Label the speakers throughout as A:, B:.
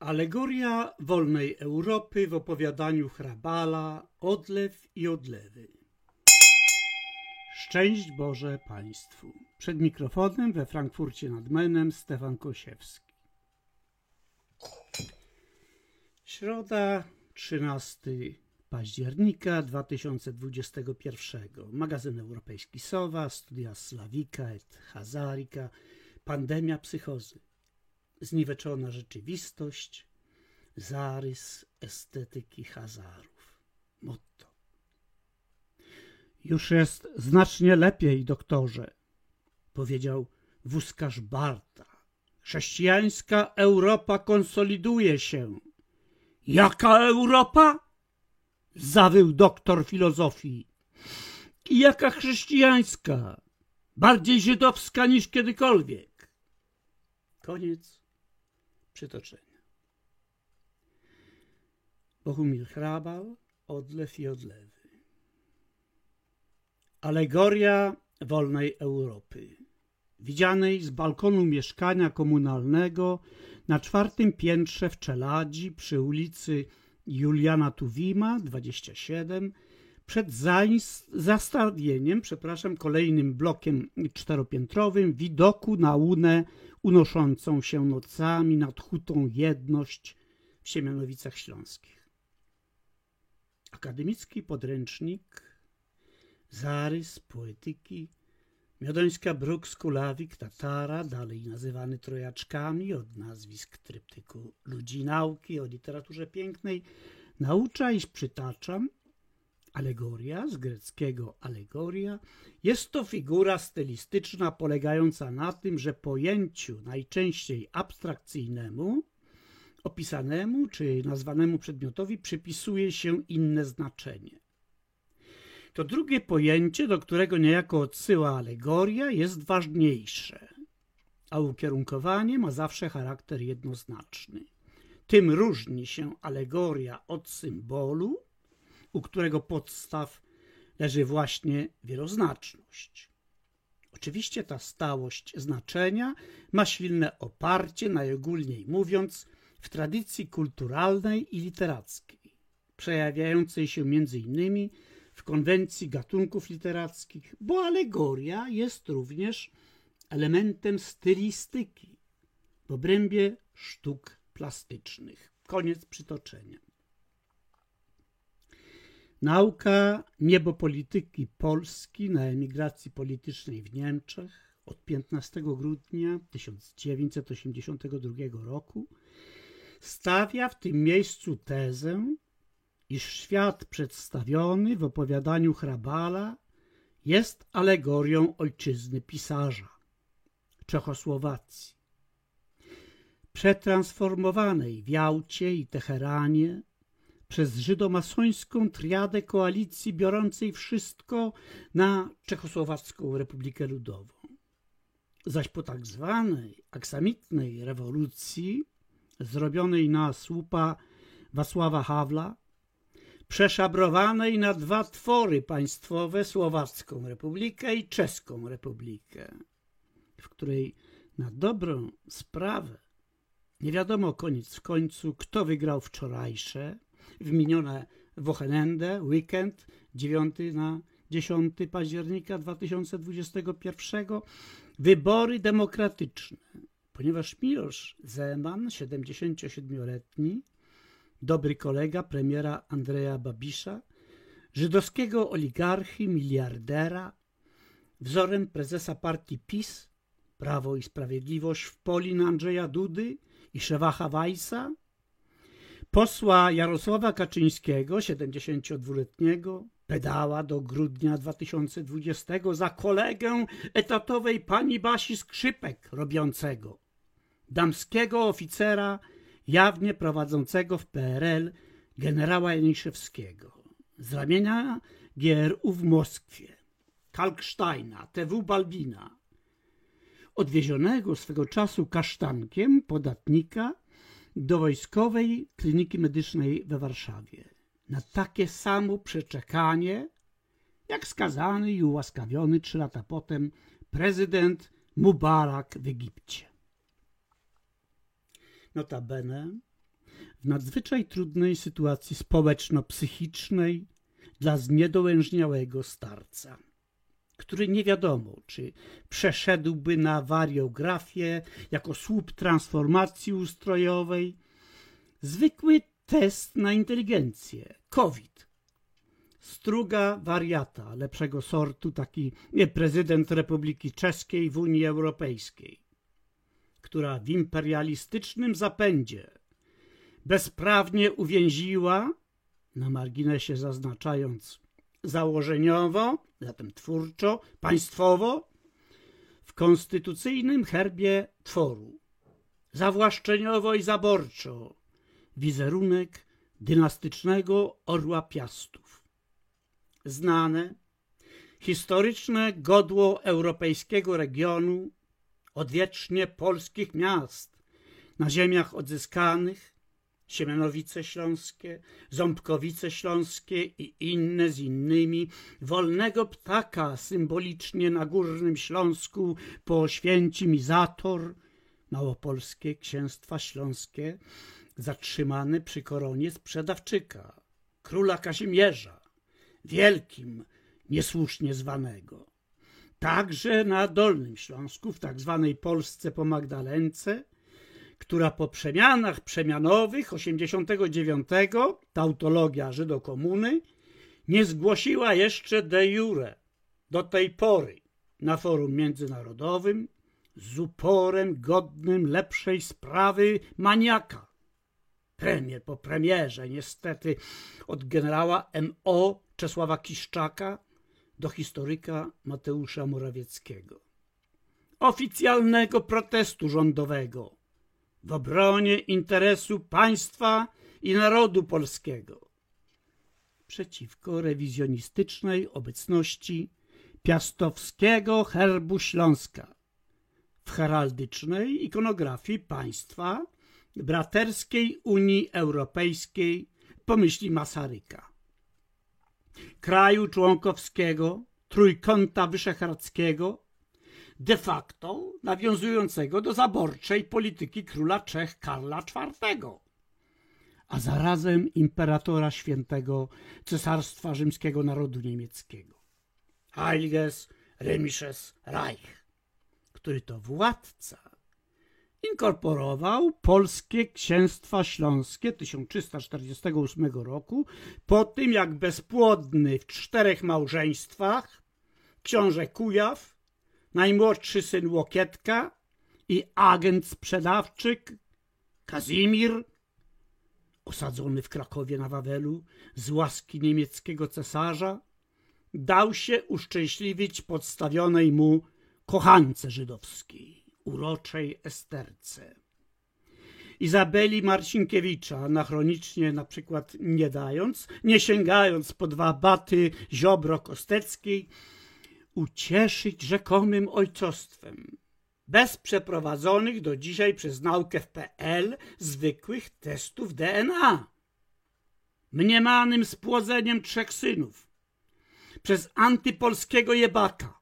A: Alegoria wolnej Europy w opowiadaniu Hrabala Odlew i odlewy. Szczęść Boże Państwu. Przed mikrofonem we Frankfurcie nad Menem Stefan Kosiewski. Środa 13 października 2021. Magazyn Europejski Sowa, studia Slawika et Hazarika, pandemia psychozy zniweczona rzeczywistość, zarys estetyki Hazarów. Motto. Już jest znacznie lepiej, doktorze, powiedział wózkarz Barta. Chrześcijańska Europa konsoliduje się. Jaka Europa? Zawył doktor filozofii. I jaka chrześcijańska? Bardziej żydowska niż kiedykolwiek. Koniec przytoczenia. Bohumil Hrabal, Odlew i Odlewy. Alegoria wolnej Europy. Widzianej z balkonu mieszkania komunalnego na czwartym piętrze w Czeladzi przy ulicy Juliana Tuwima 27 przed zastawieniem, przepraszam, kolejnym blokiem czteropiętrowym widoku na łunę unoszącą się nocami nad hutą jedność w Siemianowicach Śląskich. Akademicki podręcznik, zarys poetyki, Miodońska Bruk, Kulawik, Tatara, dalej nazywany trojaczkami od nazwisk tryptyku ludzi nauki o literaturze pięknej, naucza, iż przytaczam, Alegoria, z greckiego alegoria, jest to figura stylistyczna polegająca na tym, że pojęciu najczęściej abstrakcyjnemu, opisanemu czy nazwanemu przedmiotowi przypisuje się inne znaczenie. To drugie pojęcie, do którego niejako odsyła alegoria, jest ważniejsze, a ukierunkowanie ma zawsze charakter jednoznaczny. Tym różni się alegoria od symbolu, u którego podstaw leży właśnie wieloznaczność. Oczywiście ta stałość znaczenia ma silne oparcie, najogólniej mówiąc, w tradycji kulturalnej i literackiej, przejawiającej się innymi w konwencji gatunków literackich, bo alegoria jest również elementem stylistyki w obrębie sztuk plastycznych. Koniec przytoczenia. Nauka niebopolityki Polski na emigracji politycznej w Niemczech od 15 grudnia 1982 roku stawia w tym miejscu tezę, iż świat przedstawiony w opowiadaniu Hrabala jest alegorią ojczyzny pisarza Czechosłowacji. Przetransformowanej w Jałcie i Teheranie przez żydomasońską triadę koalicji biorącej wszystko na Czechosłowacką Republikę Ludową. Zaś po tak zwanej aksamitnej rewolucji zrobionej na słupa Wacława Hawla, przeszabrowanej na dwa twory państwowe, Słowacką Republikę i Czeską Republikę, w której na dobrą sprawę nie wiadomo koniec w końcu, kto wygrał wczorajsze, w minione Wochenende, weekend 9 na 10 października 2021 wybory demokratyczne, ponieważ Milosz Zeman, 77-letni, dobry kolega premiera Andrzeja Babisza, żydowskiego oligarchy, miliardera, wzorem prezesa partii PiS, Prawo i Sprawiedliwość w Polin Andrzeja Dudy i Szewacha Weissa, posła Jarosława Kaczyńskiego, 72-letniego, pedała do grudnia 2020 za kolegę etatowej pani Basi Skrzypek robiącego, damskiego oficera jawnie prowadzącego w PRL generała Janiszewskiego, z ramienia GRU w Moskwie, Kalksteina, TW Balbina, odwiezionego swego czasu kasztankiem podatnika do Wojskowej Kliniki Medycznej we Warszawie na takie samo przeczekanie, jak skazany i ułaskawiony trzy lata potem prezydent Mubarak w Egipcie. Notabene w nadzwyczaj trudnej sytuacji społeczno-psychicznej dla zniedołężniałego starca, który nie wiadomo, czy przeszedłby na wariografię jako słup transformacji ustrojowej, zwykły test na inteligencję, COVID. Struga wariata lepszego sortu, taki prezydent Republiki Czeskiej w Unii Europejskiej, która w imperialistycznym zapędzie bezprawnie uwięziła, na marginesie zaznaczając założeniowo, zatem twórczo, państwowo, w konstytucyjnym herbie tworu, zawłaszczeniowo i zaborczo, wizerunek dynastycznego orła piastów. Znane, historyczne godło europejskiego regionu, odwiecznie polskich miast, na ziemiach odzyskanych, Siemianowice Śląskie, Ząbkowice Śląskie i inne z innymi, wolnego ptaka symbolicznie na Górnym Śląsku po Święcim i Zator, Małopolskie Księstwa Śląskie, zatrzymane przy koronie sprzedawczyka, króla Kazimierza, wielkim, niesłusznie zwanego. Także na Dolnym Śląsku, w tak zwanej Polsce po Magdalence, która po przemianach przemianowych 89, tautologia Żydokomuny, nie zgłosiła jeszcze de jure do tej pory na forum międzynarodowym z uporem godnym lepszej sprawy maniaka. Premier po premierze, niestety, od generała M.O. Czesława Kiszczaka do historyka Mateusza Morawieckiego. Oficjalnego protestu rządowego w obronie interesu państwa i narodu polskiego przeciwko rewizjonistycznej obecności piastowskiego herbu Śląska w heraldycznej ikonografii państwa braterskiej Unii Europejskiej pomyśli Masaryka. Kraju członkowskiego Trójkąta Wyszehradzkiego de facto nawiązującego do zaborczej polityki króla Czech Karla IV, a zarazem imperatora świętego Cesarstwa Rzymskiego Narodu Niemieckiego. Heiliges Römisches Reich, który to władca inkorporował polskie księstwa śląskie 1348 roku po tym jak bezpłodny w czterech małżeństwach książę Kujaw najmłodszy syn Łokietka i agent sprzedawczy Kazimir, osadzony w Krakowie na Wawelu z łaski niemieckiego cesarza, dał się uszczęśliwić podstawionej mu kochance żydowskiej, uroczej Esterce. Izabeli Marcinkiewicza, anachronicznie na przykład nie dając, nie sięgając po dwa baty Ziobro Kosteckiej, ucieszyć rzekomym ojcostwem, bez przeprowadzonych do dzisiaj przez naukę w PL zwykłych testów DNA, mniemanym spłodzeniem trzech synów, przez antypolskiego jebaka.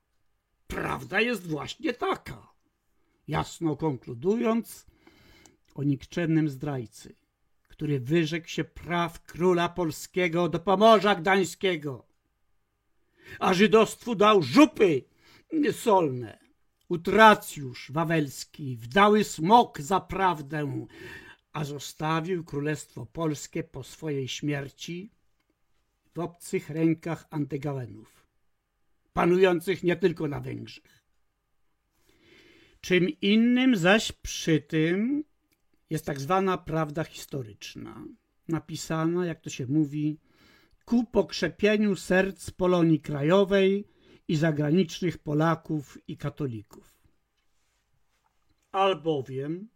A: Prawda jest właśnie taka. Jasno konkludując o nikczemnym zdrajcy, który wyrzekł się praw króla polskiego do Pomorza Gdańskiego, a żydostwu dał żupy solne. Utracjusz wawelski, wdały smok za prawdę, a zostawił królestwo polskie po swojej śmierci w obcych rękach Antygawenów, panujących nie tylko na Węgrzech. Czym innym zaś przy tym jest tak zwana prawda historyczna, napisana, jak to się mówi, ku pokrzepieniu serc Polonii Krajowej i zagranicznych Polaków i katolików. Albowiem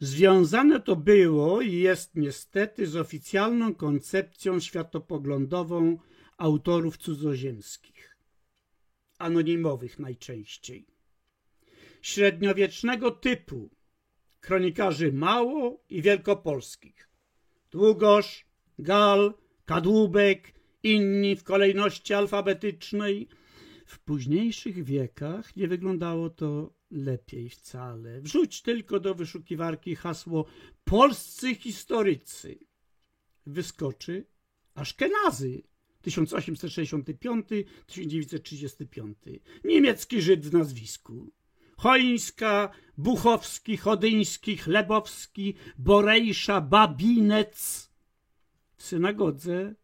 A: związane to było i jest niestety z oficjalną koncepcją światopoglądową autorów cudzoziemskich, anonimowych najczęściej, średniowiecznego typu, kronikarzy mało i wielkopolskich, Długosz, Gal, Kadłubek, inni w kolejności alfabetycznej, W późniejszych wiekach nie wyglądało to lepiej wcale. Wrzuć tylko do wyszukiwarki hasło polscy historycy. Wyskoczy Aszkenazy 1865-1935. Niemiecki Żyd w nazwisku. Choińska, Buchowski, Chodyński, Chlebowski, Borejsza, Babinec. Synagodze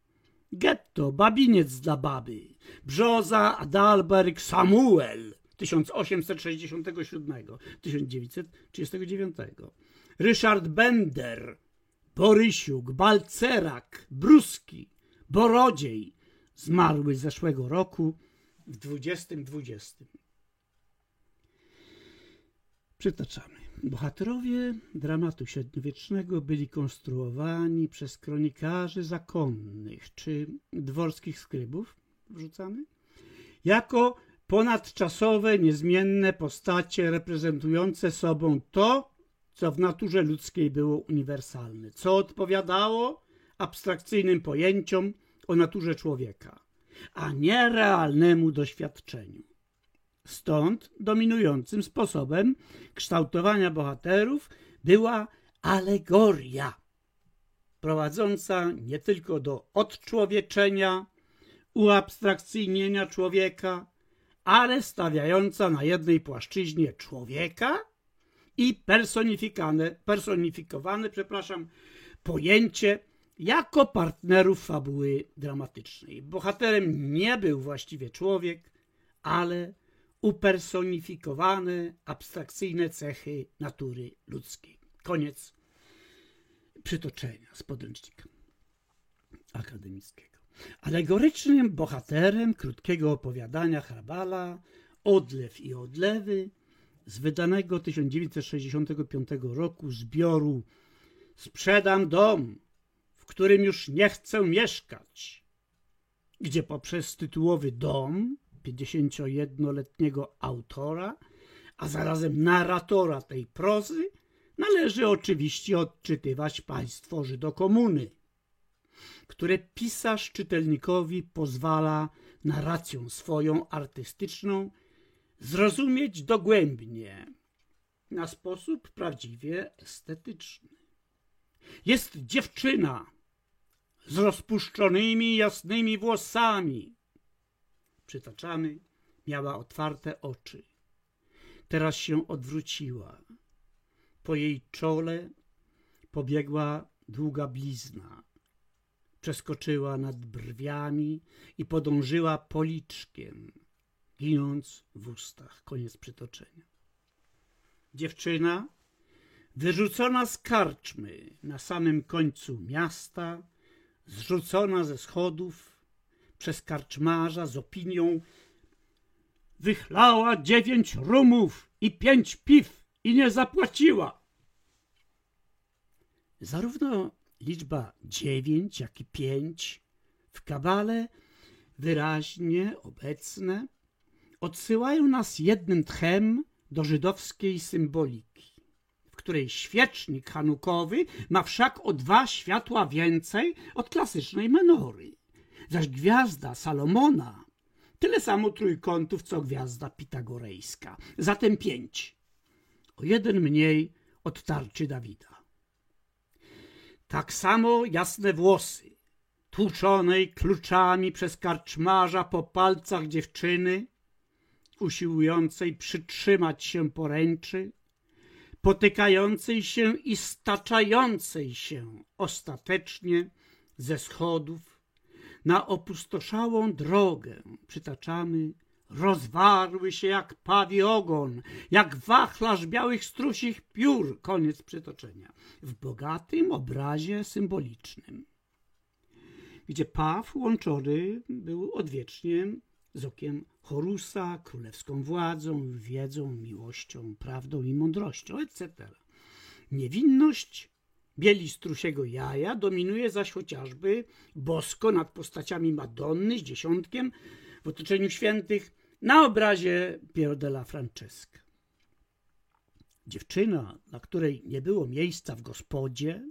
A: getto, Babiniec dla baby. Brzoza, Adalberg, Samuel 1867-1939. Ryszard Bender, Borysiuk, Balcerak, Bruski, Borodziej zmarły zeszłego roku w 2020. Przytaczamy. Bohaterowie dramatu średniowiecznego byli konstruowani przez kronikarzy zakonnych. Czy dworskich skrybów, wrzucamy, jako ponadczasowe, niezmienne postacie reprezentujące sobą to, co w naturze ludzkiej było uniwersalne, co odpowiadało abstrakcyjnym pojęciom o naturze człowieka, a nie realnemu doświadczeniu. Stąd dominującym sposobem kształtowania bohaterów była alegoria, prowadząca nie tylko do odczłowieczenia, uabstrakcyjnienia człowieka, ale stawiająca na jednej płaszczyźnie człowieka i personifikowane, personifikowane przepraszam, pojęcie jako partnerów fabuły dramatycznej. Bohaterem nie był właściwie człowiek, ale upersonifikowane, abstrakcyjne cechy natury ludzkiej. Koniec przytoczenia z podręcznika akademickiego. Alegorycznym bohaterem krótkiego opowiadania Hrabala Odlew i odlewy z wydanego 1965 roku zbioru Sprzedam dom, w którym już nie chcę mieszkać, gdzie poprzez tytułowy dom 51-letniego autora, a zarazem narratora tej prozy, należy oczywiście odczytywać państwo Żydokomuny, które pisarz czytelnikowi pozwala narracją swoją artystyczną zrozumieć dogłębnie, na sposób prawdziwie estetyczny. Jest dziewczyna z rozpuszczonymi jasnymi włosami. Przytaczamy, miała otwarte oczy. Teraz się odwróciła. Po jej czole pobiegła długa blizna. Przeskoczyła nad brwiami i podążyła policzkiem, ginąc w ustach. Koniec przytoczenia. Dziewczyna wyrzucona z karczmy na samym końcu miasta, zrzucona ze schodów przez karczmarza z opinią wychlała dziewięć rumów i pięć piw i nie zapłaciła. Zarówno liczba dziewięć, jak i pięć w kabale wyraźnie obecne odsyłają nas jednym tchem do żydowskiej symboliki której świecznik hanukowy ma wszak o dwa światła więcej od klasycznej menory. Zaś gwiazda Salomona tyle samo trójkątów, co gwiazda pitagorejska, zatem pięć. O jeden mniej od tarczy Dawida. Tak samo jasne włosy, tłuczonej kluczami przez karczmarza po palcach dziewczyny, usiłującej przytrzymać się poręczy, potykającej się i staczającej się ostatecznie ze schodów na opustoszałą drogę, przytaczamy, rozwarły się jak pawi ogon, jak wachlarz białych strusich piór, koniec przytoczenia, w bogatym obrazie symbolicznym, gdzie paw łączony był odwiecznie z okiem Horusa, królewską władzą, wiedzą, miłością, prawdą i mądrością, etc. Niewinność bielistrusiego jaja dominuje zaś chociażby bosko nad postaciami Madonny z dziesiątkiem w otoczeniu świętych na obrazie Piero della Francesca. Dziewczyna, dla której nie było miejsca w gospodzie,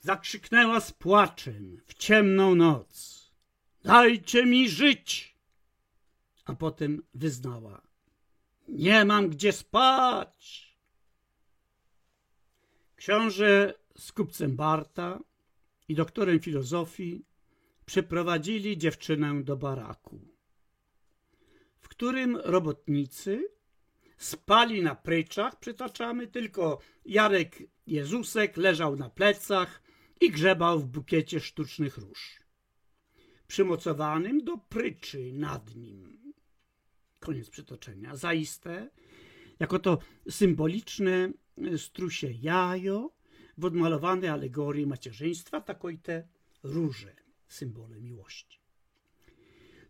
A: zakrzyknęła z płaczem w ciemną noc – Dajcie mi żyć! a potem wyznała: Nie mam gdzie spać. Książę z kupcem Barta i doktorem filozofii przyprowadzili dziewczynę do baraku, w którym robotnicy spali na pryczach, przytaczamy, tylko Jarek Jezusek leżał na plecach i grzebał w bukiecie sztucznych róż, przymocowanym do pryczy nad nim. Koniec przytoczenia. Zaiste, jako to symboliczne strusie jajo w odmalowanej alegorii macierzyństwa, takoy te róże, symbole miłości.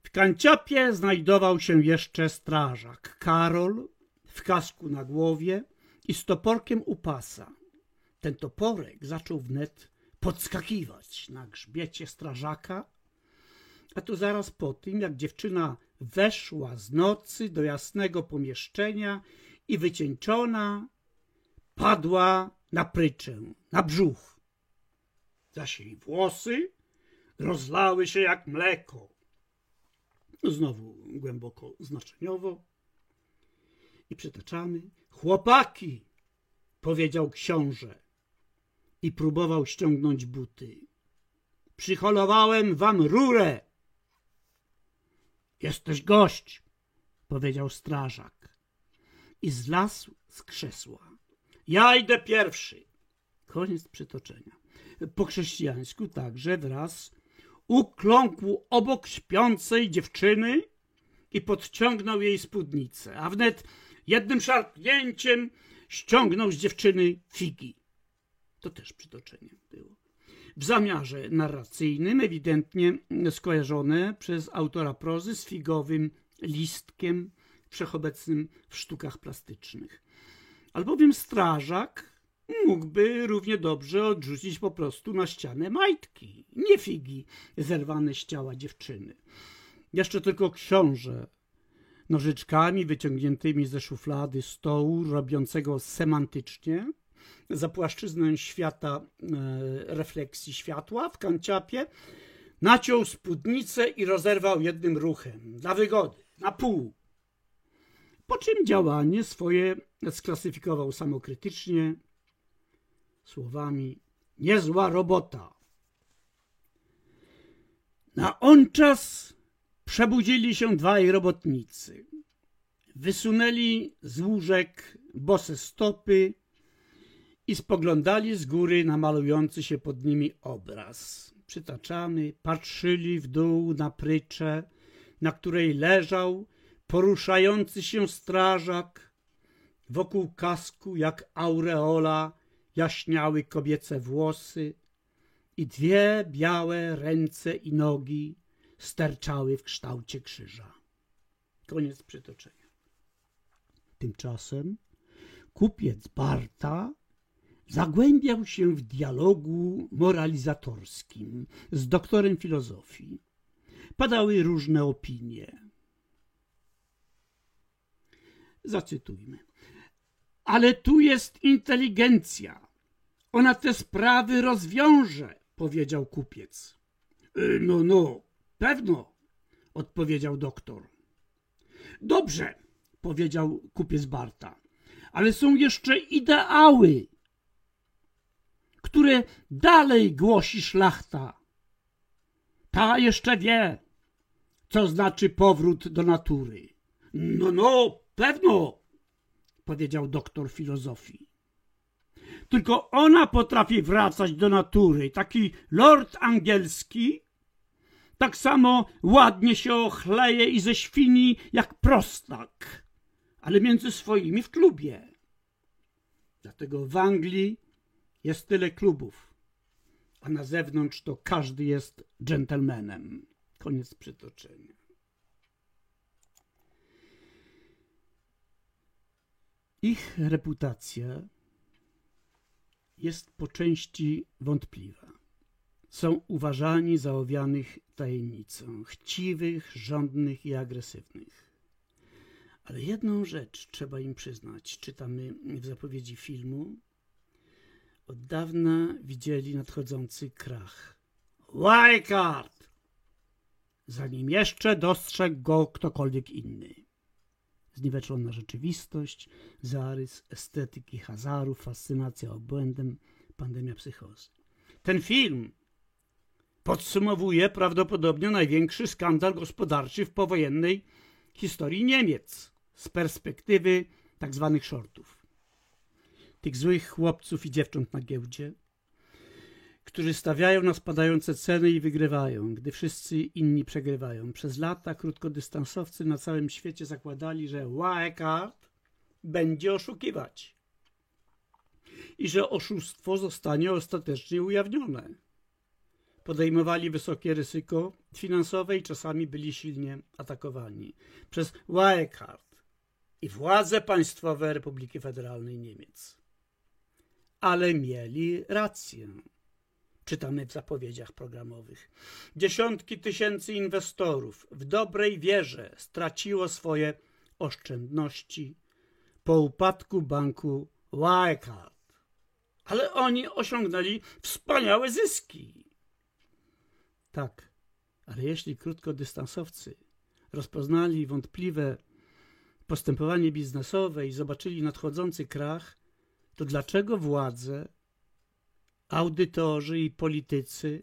A: W kanciapie znajdował się jeszcze strażak Karol w kasku na głowie i z toporkiem u pasa. Ten toporek zaczął wnet podskakiwać na grzbiecie strażaka, a to zaraz po tym, jak dziewczyna weszła z nocy do jasnego pomieszczenia i wycieńczona padła na pryczę, na brzuch. Zaś jej włosy rozlały się jak mleko. Znowu głęboko znaczeniowo. I przytaczamy. Chłopaki, powiedział książę i próbował ściągnąć buty. Przyholowałem wam rurę. Jesteś gość, powiedział strażak i zlasł z krzesła. Ja idę pierwszy. Koniec przytoczenia. Po chrześcijańsku także wraz ukląkł obok śpiącej dziewczyny i podciągnął jej spódnicę, a wnet jednym szarpnięciem ściągnął z dziewczyny figi. To też przytoczenie było. W zamiarze narracyjnym ewidentnie skojarzone przez autora prozy z figowym listkiem wszechobecnym w sztukach plastycznych. Albowiem strażak mógłby równie dobrze odrzucić po prostu na ścianę majtki, nie figi zerwane z ciała dziewczyny. Jeszcze tylko książę nożyczkami wyciągniętymi ze szuflady stołu, robiącego semantycznie, za płaszczyznę świata e, refleksji światła w kanciapie, naciął spódnicę i rozerwał jednym ruchem, dla wygody, na pół. Po czym działanie swoje sklasyfikował samokrytycznie słowami niezła robota. Na on czas przebudzili się dwaj robotnicy. Wysunęli z łóżek bose stopy i spoglądali z góry na malujący się pod nimi obraz. Przytaczamy, patrzyli w dół na pryczę, na której leżał poruszający się strażak. Wokół kasku, jak aureola, jaśniały kobiece włosy i dwie białe ręce i nogi sterczały w kształcie krzyża. Koniec przytoczenia. Tymczasem kupiec Barta zagłębiał się w dialogu moralizatorskim z doktorem filozofii. Padały różne opinie. Zacytujmy. Ale tu jest inteligencja. Ona te sprawy rozwiąże, powiedział kupiec. Y, no, no, pewno, odpowiedział doktor. Dobrze, powiedział kupiec Barta, ale są jeszcze ideały, które dalej głosi szlachta. Ta jeszcze wie, co znaczy powrót do natury. No, no, pewno, powiedział doktor filozofii. Tylko ona potrafi wracać do natury. Taki lord angielski tak samo ładnie się ochleje i ze świni jak prostak, ale między swoimi w klubie. Dlatego w Anglii jest tyle klubów, a na zewnątrz to każdy jest dżentelmenem. Koniec przytoczenia. Ich reputacja jest po części wątpliwa. Są uważani za owianych tajemnicą, chciwych, żądnych i agresywnych. Ale jedną rzecz trzeba im przyznać. Czytamy w zapowiedzi filmu. Od dawna widzieli nadchodzący krach. Wildcard! zanim jeszcze dostrzegł go ktokolwiek inny. Zniweczona rzeczywistość, zarys estetyki Hazarów, fascynacja obłędem, pandemia psychozy. Ten film podsumowuje prawdopodobnie największy skandal gospodarczy w powojennej historii Niemiec z perspektywy tak zwanych shortów. Tych złych chłopców i dziewcząt na giełdzie, którzy stawiają na spadające ceny i wygrywają, gdy wszyscy inni przegrywają. Przez lata krótkodystansowcy na całym świecie zakładali, że Wirecard będzie oszukiwać i że oszustwo zostanie ostatecznie ujawnione. Podejmowali wysokie ryzyko finansowe i czasami byli silnie atakowani przez Wirecard i władze państwowe Republiki Federalnej Niemiec. Ale mieli rację czytamy w zapowiedziach programowych. Dziesiątki tysięcy inwestorów w dobrej wierze straciło swoje oszczędności po upadku banku Wirecard. Ale oni osiągnęli wspaniałe zyski. Tak, ale jeśli krótkodystansowcy rozpoznali wątpliwe postępowanie biznesowe i zobaczyli nadchodzący krach, to dlaczego władze audytorzy i politycy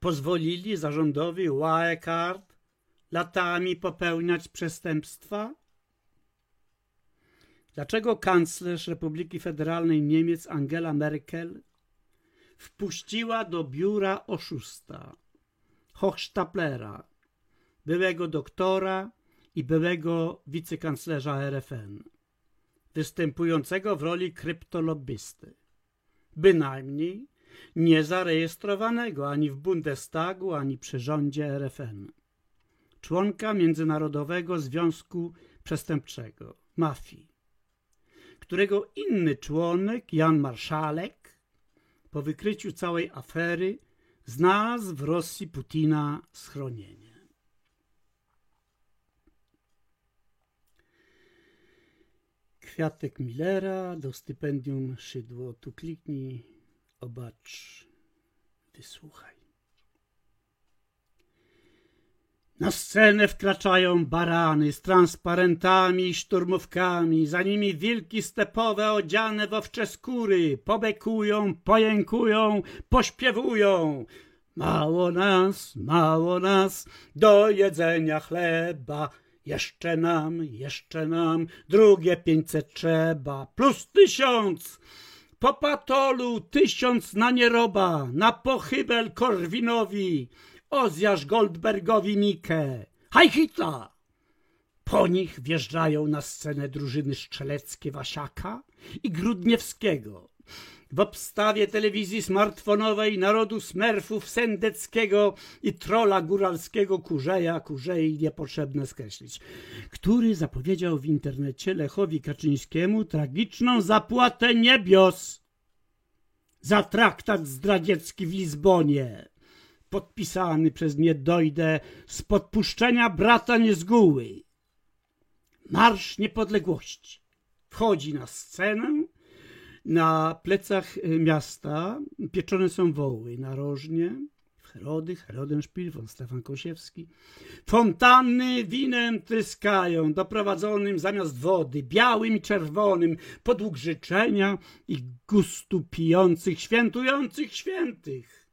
A: pozwolili zarządowi Wirecard latami popełniać przestępstwa? Dlaczego kanclerz Republiki Federalnej Niemiec Angela Merkel wpuściła do biura oszusta Hochstaplera, byłego doktora i byłego wicekanclerza RFN, występującego w roli kryptolobbysty? Bynajmniej niezarejestrowanego ani w Bundestagu, ani przy rządzie RFN. Członka Międzynarodowego Związku Przestępczego, mafii, którego inny członek, Jan Marszalek, po wykryciu całej afery znalazł w Rosji Putina schronienie. Kwiatek Millera do stypendium Szydło. Tu kliknij Obacz, wysłuchaj. Na scenę wkraczają barany z transparentami i szturmówkami, za nimi wilki stepowe odziane w owcze skóry, pobekują, pojękują, pośpiewują. Mało nas, mało nas, do jedzenia chleba, jeszcze nam, jeszcze nam, drugie pięćset trzeba, plus tysiąc. Po patolu tysiąc na nieroba, na pochybel Korwinowi, Ozjasz Goldbergowi Mikę, haj! Po nich wjeżdżają na scenę drużyny strzeleckie Wasiaka i Grudniewskiego. W obstawie telewizji smartfonowej narodu smerfów sendeckiego i trola góralskiego Kurzeja, Kurzei niepotrzebne skreślić, który zapowiedział w internecie Lechowi Kaczyńskiemu tragiczną zapłatę niebios za traktat zdradziecki w Lizbonie, podpisany przez Niedojdę z podpuszczenia brata Niezguły. Marsz Niepodległości wchodzi na scenę, na plecach y, miasta pieczone są woły narożnie, Herody, Herodenszpil, von Stefan Kosiewski. Fontanny winem tryskają, doprowadzonym zamiast wody, białym i czerwonym, podług życzenia i gustu pijących, świętujących świętych,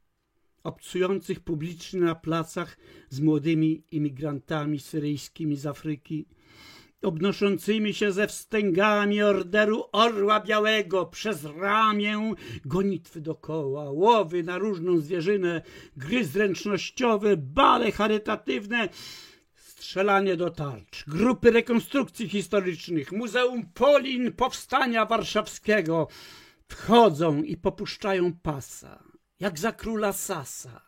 A: obcujących publicznie na placach z młodymi imigrantami syryjskimi z Afryki, obnoszącymi się ze wstęgami orderu Orła Białego przez ramię, gonitwy dokoła, łowy na różną zwierzynę, gry zręcznościowe, bale charytatywne, strzelanie do tarcz, grupy rekonstrukcji historycznych, Muzeum Polin Powstania Warszawskiego. Wchodzą i popuszczają pasa, jak za króla Sasa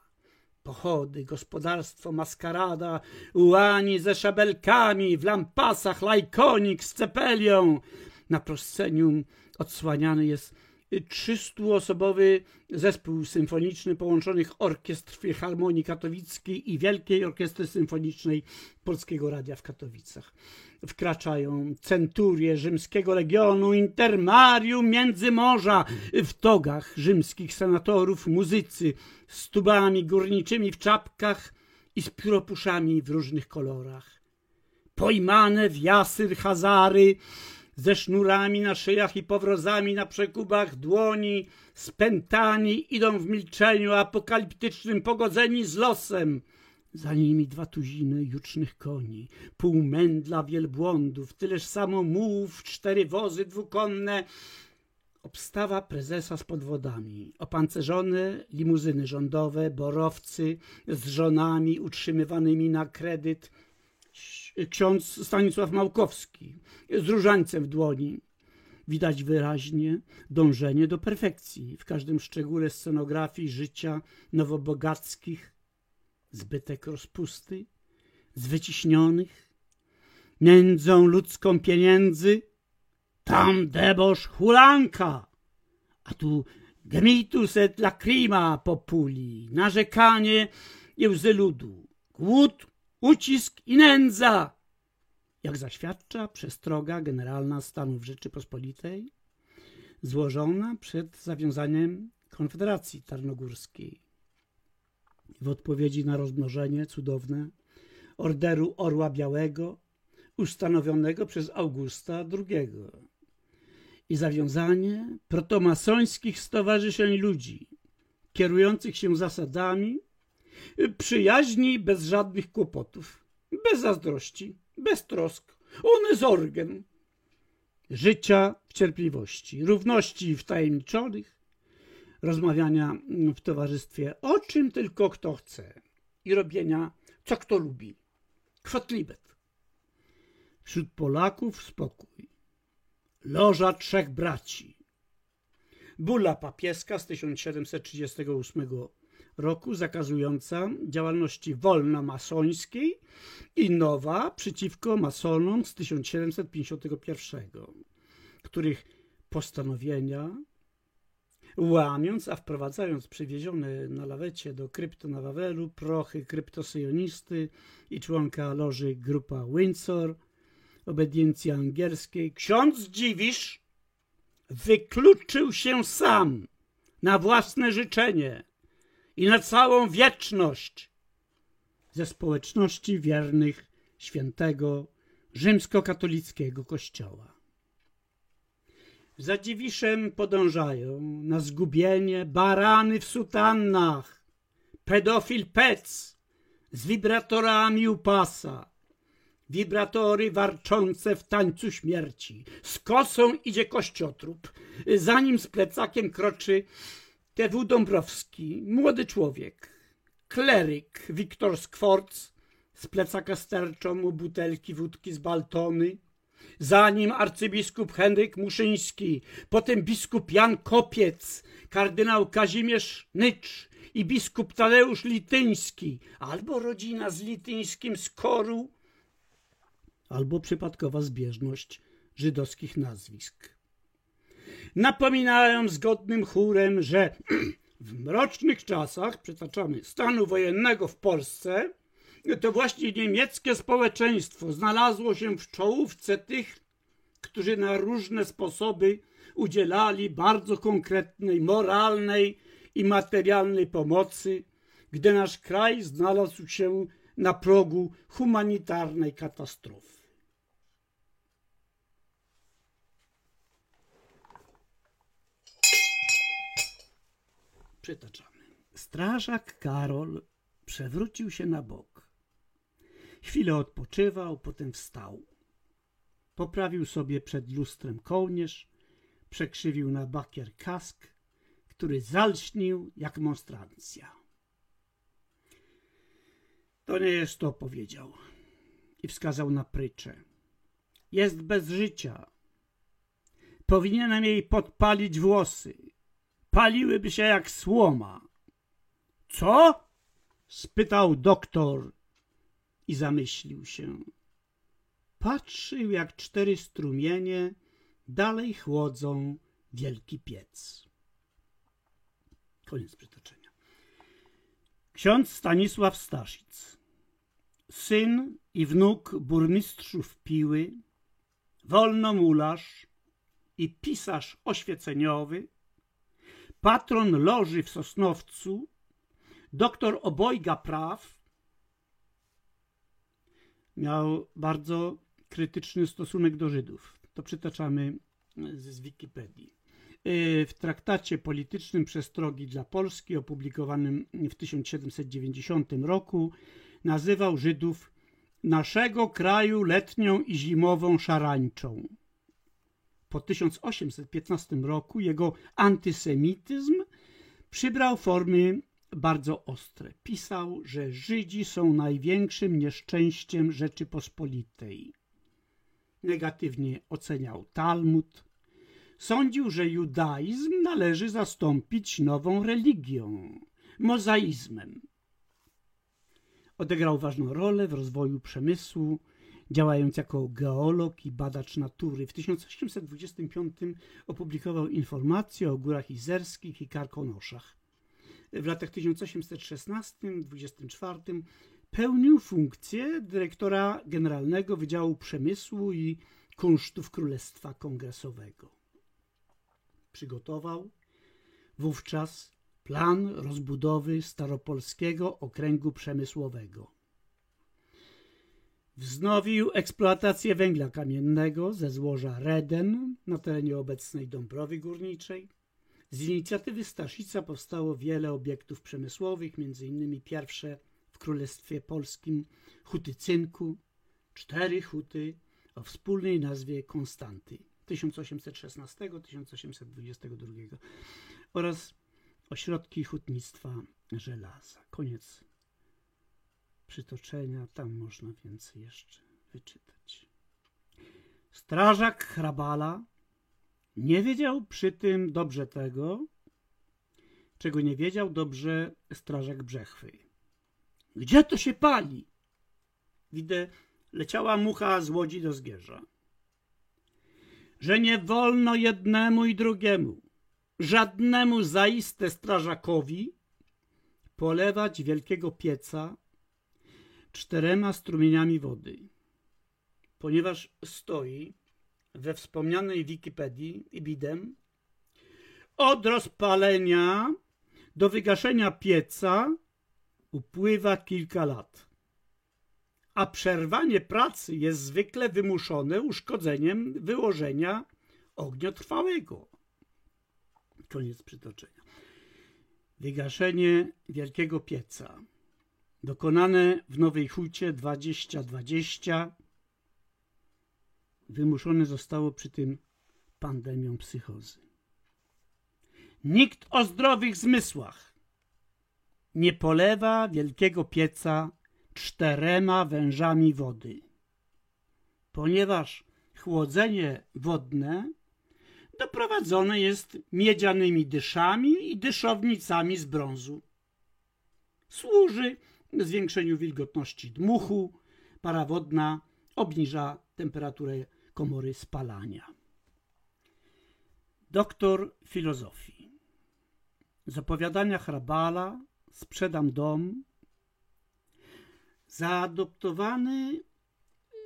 A: Pochody, gospodarstwo, maskarada, ułani ze szabelkami, w lampasach, lajkonik z cepelią. Na proscenium odsłaniany jest trzystoosobowy zespół symfoniczny połączonych orkiestr Filharmonii Katowickiej i Wielkiej Orkiestry Symfonicznej Polskiego Radia w Katowicach. Wkraczają centurie rzymskiego legionu, intermarium międzymorza, w togach rzymskich senatorów, muzycy z tubami górniczymi w czapkach i z pióropuszami w różnych kolorach. Pojmane w jasyr hazary, ze sznurami na szyjach i powrozami na przekubach dłoni, spętani, idą w milczeniu apokaliptycznym, pogodzeni z losem. Za nimi dwa tuziny jucznych koni, pół mędla wielbłądów, tyleż samo mułów, cztery wozy dwukonne, obstawa prezesa z podwodami, opancerzone limuzyny rządowe, borowcy z żonami utrzymywanymi na kredyt, ksiądz Stanisław Małkowski z różańcem w dłoni. Widać wyraźnie dążenie do perfekcji w każdym szczególe scenografii życia nowobogackich, zbytek rozpusty, z wyciśnionych, nędzą ludzką pieniędzy, tam debosz hulanka, a tu gemitus et lacrima populi, narzekanie i łzy ludu, głód, ucisk i nędza. Jak zaświadcza przestroga generalna Stanów Rzeczypospolitej, złożona przed zawiązaniem Konfederacji Tarnogórskiej. W odpowiedzi na rozmnożenie cudowne orderu Orła Białego ustanowionego przez Augusta II i zawiązanie protomasońskich stowarzyszeń ludzi kierujących się zasadami przyjaźni bez żadnych kłopotów, bez zazdrości, bez trosk, one zorgen, życia w cierpliwości, równości wtajemniczonych, rozmawiania w towarzystwie o czym tylko kto chce i robienia co kto lubi. Kwotliwet. Wśród Polaków spokój. Loża trzech braci. Bula papieska z 1738 roku zakazująca działalności wolnomasońskiej i nowa przeciwko masonom z 1751, których postanowienia łamiąc, a wprowadzając przywiezione na lawecie do krypto na Wawelu prochy kryptosyjonisty i członka loży grupa Windsor, obediencji angielskiej, ksiądz Dziwisz wykluczył się sam na własne życzenie i na całą wieczność ze społeczności wiernych świętego rzymskokatolickiego kościoła. Za Dziwiszem podążają na zgubienie barany w sutannach, pedofil pec z wibratorami u pasa, wibratory warczące w tańcu śmierci. Z kosą idzie kościotrup, za nim z plecakiem kroczy TW Dąbrowski, młody człowiek, kleryk Wiktor Skworc, z plecaka sterczą mu butelki wódki z Baltony, za nim arcybiskup Henryk Muszyński, potem biskup Jan Kopiec, kardynał Kazimierz Nycz i biskup Tadeusz Lityński, albo rodzina z Lityńskim z Koru, albo przypadkowa zbieżność żydowskich nazwisk. Napominają zgodnym chórem, że w mrocznych czasach, przytaczamy, stanu wojennego w Polsce, to właśnie niemieckie społeczeństwo znalazło się w czołówce tych, którzy na różne sposoby udzielali bardzo konkretnej, moralnej i materialnej pomocy, gdy nasz kraj znalazł się na progu humanitarnej katastrofy. Przytaczamy. Strażak Karol przewrócił się na bok. Chwilę odpoczywał, potem wstał. Poprawił sobie przed lustrem kołnierz, przekrzywił na bakier kask, który zalśnił jak monstrancja. To nie jest to, powiedział i wskazał na pryczę. Jest bez życia. Powinienem jej podpalić włosy. Paliłyby się jak słoma. Co? spytał doktor i zamyślił się. Patrzył, jak cztery strumienie dalej chłodzą wielki piec. Koniec przytoczenia. Ksiądz Stanisław Staszic, syn i wnuk burmistrzów Piły, wolnomularz i pisarz oświeceniowy, patron loży w Sosnowcu, doktor obojga praw, miał bardzo krytyczny stosunek do Żydów. To przytaczamy z Wikipedii. Y, w traktacie politycznym Przestrogi dla Polski, opublikowanym w 1790 roku, nazywał Żydów naszego kraju letnią i zimową szarańczą. Po 1815 roku jego antysemityzm przybrał formy bardzo ostre. Pisał, że Żydzi są największym nieszczęściem Rzeczypospolitej. Negatywnie oceniał Talmud. Sądził, że judaizm należy zastąpić nową religią, mozaizmem. Odegrał ważną rolę w rozwoju przemysłu, działając jako geolog i badacz natury. W 1825 opublikował informacje o górach izerskich i karkonoszach. W latach 1816-24 pełnił funkcję dyrektora generalnego Wydziału Przemysłu i Kunsztów Królestwa Kongresowego. Przygotował wówczas plan rozbudowy Staropolskiego Okręgu Przemysłowego. Wznowił eksploatację węgla kamiennego ze złoża Reden na terenie obecnej Dąbrowy Górniczej. Z inicjatywy Staszica powstało wiele obiektów przemysłowych, m.in. pierwsze w Królestwie Polskim huty cynku, cztery huty o wspólnej nazwie Konstanty 1816-1822 oraz ośrodki hutnictwa żelaza. Koniec przytoczenia, tam można więcej jeszcze wyczytać. Strażak hrabala nie wiedział przy tym dobrze tego, czego nie wiedział dobrze strażak brzechwy. Gdzie to się pali? Widzę, leciała mucha z łodzi do zgierza. Że nie wolno jednemu i drugiemu, żadnemu zaiste strażakowi polewać wielkiego pieca czterema strumieniami wody, ponieważ stoi we wspomnianej Wikipedii ibidem od rozpalenia do wygaszenia pieca upływa kilka lat, a przerwanie pracy jest zwykle wymuszone uszkodzeniem wyłożenia ogniotrwałego. Koniec przytoczenia. Wygaszenie wielkiego pieca dokonane w Nowej Hucie 2020 wymuszone zostało przy tym pandemią psychozy. Nikt o zdrowych zmysłach nie polewa wielkiego pieca czterema wężami wody, ponieważ chłodzenie wodne doprowadzone jest miedzianymi dyszami i dyszownicami z brązu. Służy zwiększeniu wilgotności dmuchu, para wodna obniża temperaturę komory spalania. Doktor filozofii. Z opowiadania Hrabala Sprzedam dom zaadoptowany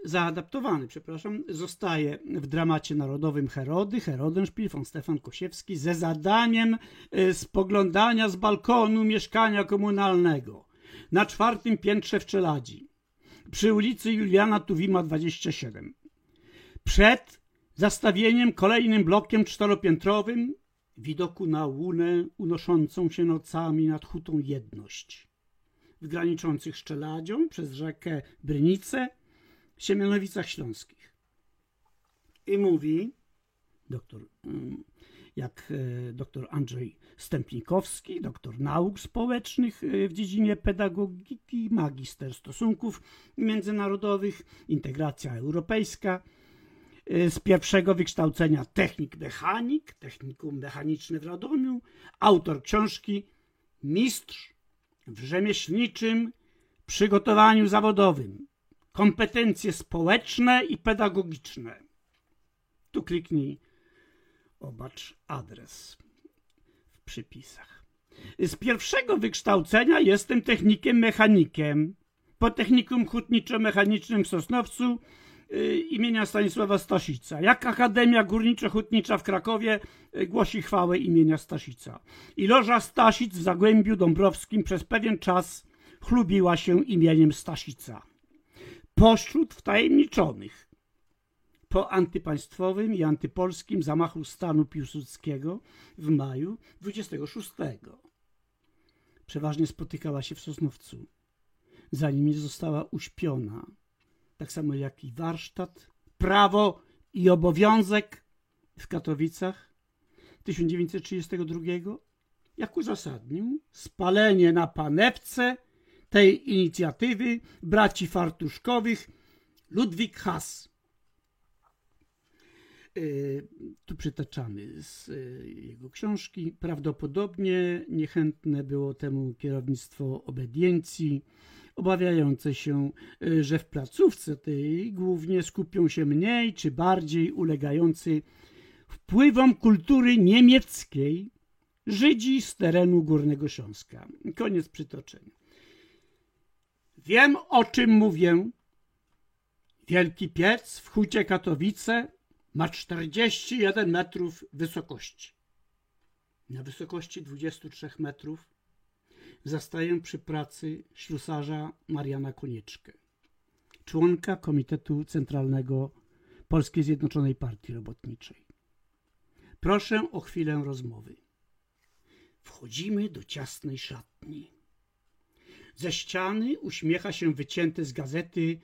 A: zaadaptowany, przepraszam, zostaje w dramacie narodowym Herody, Herodenspiel von Stefan Kosiewski ze zadaniem e, spoglądania z balkonu mieszkania komunalnego na czwartym piętrze w Czeladzi przy ulicy Juliana Tuwima 27. Przed zastawieniem kolejnym blokiem czteropiętrowym widoku na łunę unoszącą się nocami nad hutą Jedność, w graniczących z Czeladzią przez rzekę Brynicę, Siemianowicach Śląskich. I mówi doktor, mm, jak e, doktor Andrzej Stępnikowski, doktor nauk społecznych e, w dziedzinie pedagogiki, magister stosunków międzynarodowych, integracja europejska, e, z pierwszego wykształcenia technik mechanik, technikum mechaniczne w Radomiu, autor książki Mistrz w rzemieślniczym przygotowaniu zawodowym, kompetencje społeczne i pedagogiczne. Tu kliknij obacz adres przypisach. Z pierwszego wykształcenia jestem technikiem mechanikiem. Po technikum hutniczo-mechanicznym w Sosnowcu y, imienia Stanisława Stasica. Jak Akademia Górniczo-Hutnicza w Krakowie y, głosi chwałę imienia Stasica. I loża Stasic w Zagłębiu Dąbrowskim przez pewien czas chlubiła się imieniem Stasica. pośród wtajemniczonych. Po antypaństwowym i antypolskim zamachu stanu Piłsudskiego w maju 26. Przeważnie spotykała się w Sosnowcu, zanim nie została uśpiona, tak samo jak i warsztat, prawo i obowiązek w Katowicach 1932, jak uzasadnił spalenie na panewce tej inicjatywy braci fartuszkowych Ludwik Haas. Yy, tu przytaczamy z yy, jego książki. Prawdopodobnie niechętne było temu kierownictwo obediencji, obawiające się, yy, że w placówce tej głównie skupią się mniej czy bardziej ulegający wpływom kultury niemieckiej Żydzi z terenu Górnego Śląska. Koniec przytoczenia. Wiem, o czym mówię. Wielki piec w Hucie Katowice ma 41 metrów wysokości. Na wysokości 23 metrów zastaję przy pracy ślusarza Mariana Konieczkę, członka Komitetu Centralnego Polskiej Zjednoczonej Partii Robotniczej. Proszę o chwilę rozmowy. Wchodzimy do ciasnej szatni. Ze ściany uśmiecha się wycięty z gazety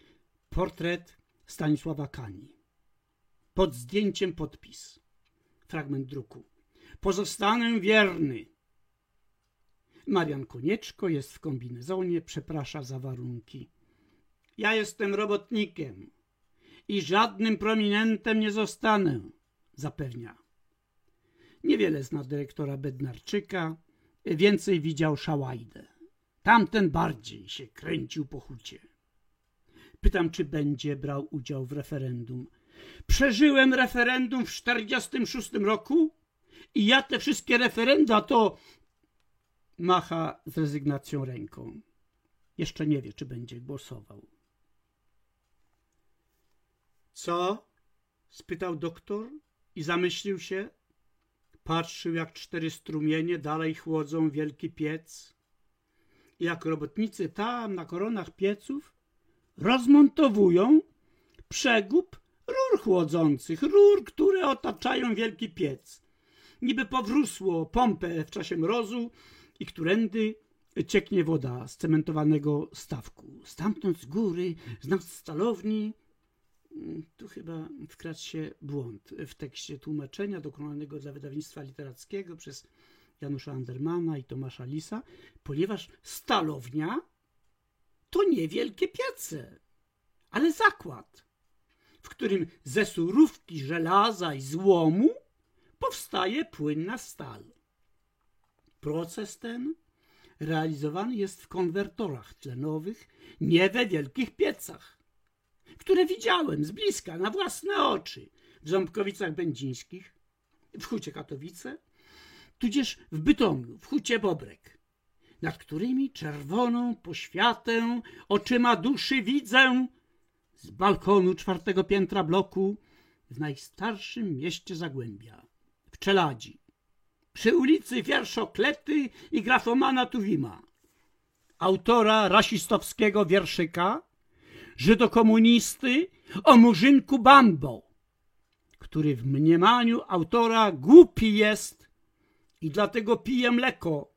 A: portret Stanisława Kani. Pod zdjęciem podpis. Fragment druku. Pozostanę wierny. Marian Konieczko jest w kombinezonie, przeprasza za warunki. Ja jestem robotnikiem i żadnym prominentem nie zostanę, zapewnia. Niewiele zna dyrektora Bednarczyka, więcej widział Szałajdę. Tamten bardziej się kręcił po hucie. Pytam, czy będzie brał udział w referendum. Przeżyłem referendum w 46 roku i ja te wszystkie referenda to macha z rezygnacją ręką. Jeszcze nie wie, czy będzie głosował. Co? spytał doktor i zamyślił się. Patrzył, jak cztery strumienie dalej chłodzą wielki piec jak robotnicy tam na koronach pieców rozmontowują przegub rur chłodzących, rur, które otaczają wielki piec. Niby powrósło pompę w czasie mrozu i którędy cieknie woda z cementowanego stawku. Stamtąd z góry, z stalowni, tu chyba wkradł się błąd w tekście tłumaczenia dokonanego dla wydawnictwa literackiego przez Janusza Andermana i Tomasza Lisa, ponieważ stalownia to niewielkie piece, ale zakład, w którym ze surówki żelaza i złomu powstaje płynna stal. Proces ten realizowany jest w konwertorach tlenowych, nie we wielkich piecach, które widziałem z bliska, na własne oczy w Ząbkowicach Będzińskich, w Hucie Katowice tudzież w Bytomiu, w hucie Bobrek, nad którymi czerwoną poświatę oczyma duszy widzę z balkonu czwartego piętra bloku w najstarszym mieście Zagłębia, w Czeladzi, przy ulicy Wierszoklety i grafomana Tuwima, autora rasistowskiego wierszyka, żydokomunisty o murzynku Bambo, który w mniemaniu autora głupi jest i dlatego pije mleko,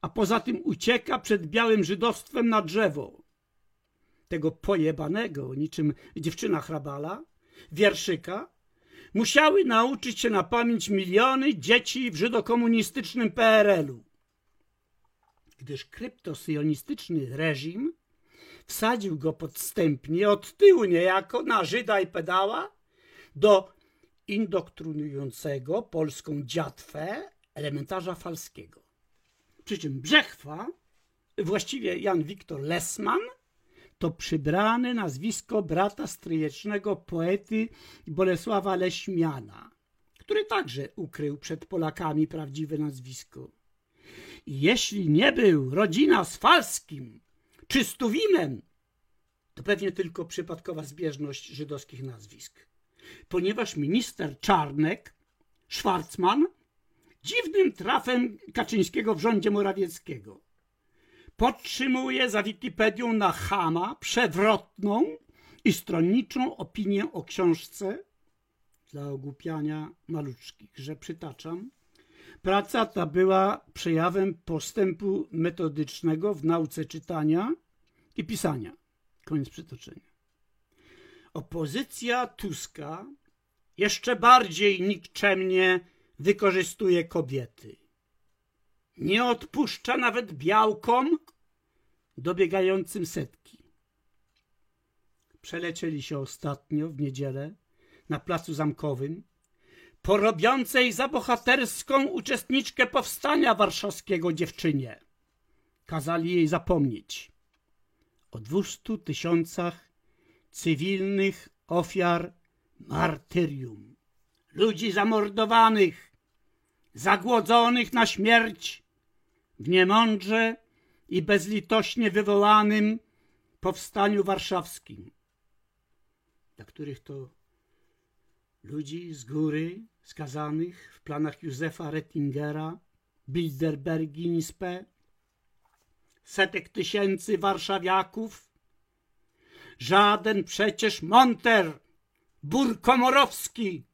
A: a poza tym ucieka przed białym żydostwem na drzewo. Tego pojebanego, niczym dziewczyna hrabala, wierszyka, musiały nauczyć się na pamięć miliony dzieci w żydokomunistycznym PRL-u. Gdyż kryptosyjonistyczny reżim wsadził go podstępnie od tyłu niejako na Żyda i pedała do indoktrynującego polską dziatwę elementarza falskiego. Przy czym Brzechwa, właściwie Jan Wiktor Lesman, to przybrane nazwisko brata stryjecznego poety Bolesława Leśmiana, który także ukrył przed Polakami prawdziwe nazwisko. Jeśli nie był rodzina z Falskim czy Stuwimem, to pewnie tylko przypadkowa zbieżność żydowskich nazwisk. Ponieważ minister Czarnek, Schwarzman, dziwnym trafem Kaczyńskiego w rządzie Morawieckiego. Podtrzymuje za Wikipedią na Hama przewrotną i stronniczą opinię o książce dla ogłupiania maluczkich, że przytaczam. Praca ta była przejawem postępu metodycznego w nauce czytania i pisania. Koniec przytoczenia. Opozycja Tuska jeszcze bardziej nikczemnie wykorzystuje kobiety. Nie odpuszcza nawet białkom dobiegającym setki. Przelecieli się ostatnio w niedzielę na placu zamkowym po robiącej za bohaterską uczestniczkę powstania warszawskiego dziewczynie. Kazali jej zapomnieć o dwustu tysiącach cywilnych ofiar martyrium, ludzi zamordowanych, zagłodzonych na śmierć w niemądrze i bezlitośnie wywołanym powstaniu warszawskim, dla których to ludzi z góry skazanych w planach Józefa Rettingera, Bilderbergi Nispe, setek tysięcy warszawiaków, żaden przecież Monter, Burkomorowski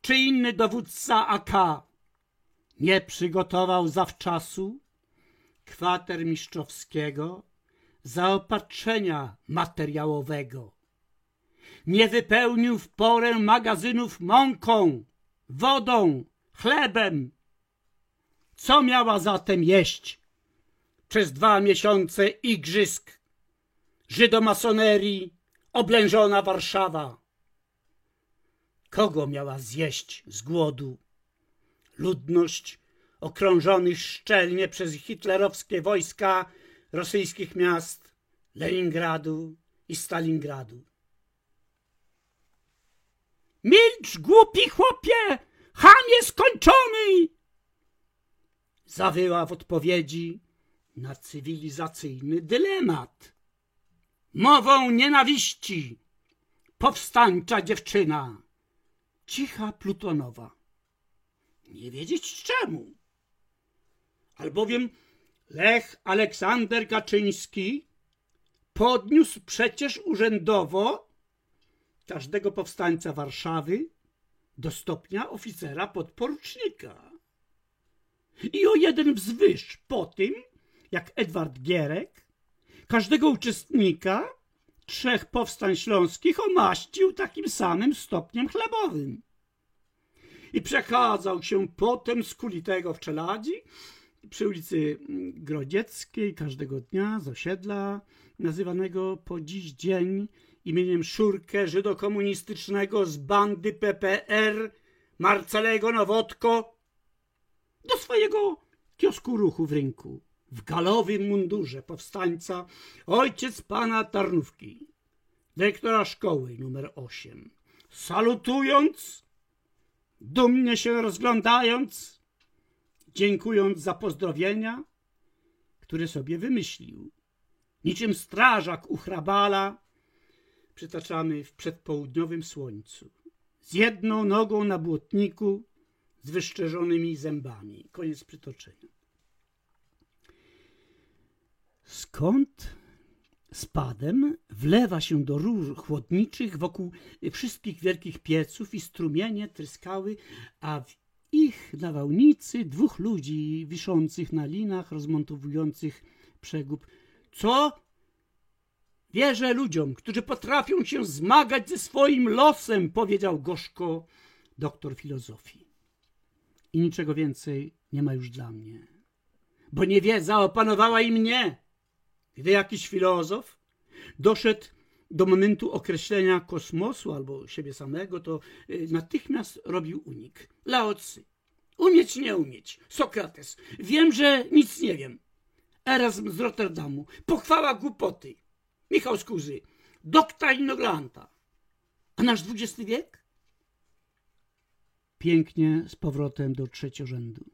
A: czy inny dowódca AK nie przygotował zawczasu kwatermistrzowskiego zaopatrzenia materiałowego. Nie wypełnił w porę magazynów mąką, wodą, chlebem. Co miała zatem jeść przez dwa miesiące igrzysk żydomasonerii oblężona Warszawa? Kogo miała zjeść z głodu? Ludność okrążonych szczelnie przez hitlerowskie wojska rosyjskich miast Leningradu i Stalingradu. Milcz, głupi chłopie! Chamie skończony! Zawyła w odpowiedzi na cywilizacyjny dylemat. Mową nienawiści powstańcza dziewczyna, cicha plutonowa. Nie wiedzieć czemu albowiem Lech Aleksander Kaczyński podniósł przecież urzędowo każdego powstańca Warszawy do stopnia oficera podporucznika. I o jeden wzwyż po tym, jak Edward Gierek każdego uczestnika trzech powstań śląskich omaścił takim samym stopniem chlebowym. I przechadzał się potem z kulitego w czeladzi, przy ulicy Grodzieckiej każdego dnia z osiedla nazywanego po dziś dzień imieniem Szurkę żydokomunistycznego z bandy PPR Marcelego Nowotko do swojego kiosku ruchu w rynku w galowym mundurze powstańca ojciec pana Tarnówki, dyrektora szkoły numer 8. Salutując, dumnie się rozglądając, dziękując za pozdrowienia, które sobie wymyślił. Niczym strażak u hrabala, przytaczamy w przedpołudniowym słońcu, z jedną nogą na błotniku, z wyszczerzonymi zębami. Koniec przytoczenia. Skąd spadem wlewa się do rur chłodniczych wokół wszystkich wielkich pieców i strumienie tryskały, a w ich nawałnicy dwóch ludzi wiszących na linach, rozmontowujących przegub. Co? Wierzę ludziom, którzy potrafią się zmagać ze swoim losem, powiedział gorzko doktor filozofii. I niczego więcej nie ma już dla mnie, bo niewiedza opanowała i mnie. Gdy jakiś filozof doszedł do momentu określenia kosmosu albo siebie samego, to y, natychmiast robił unik. Laocy. Umieć, nie umieć. Sokrates. Wiem, że nic nie wiem. Erasm z Rotterdamu. Pochwała głupoty. Michał Skuzy. Dokta Innoglanta. A nasz XX wiek? Pięknie z powrotem do trzeciorzędu.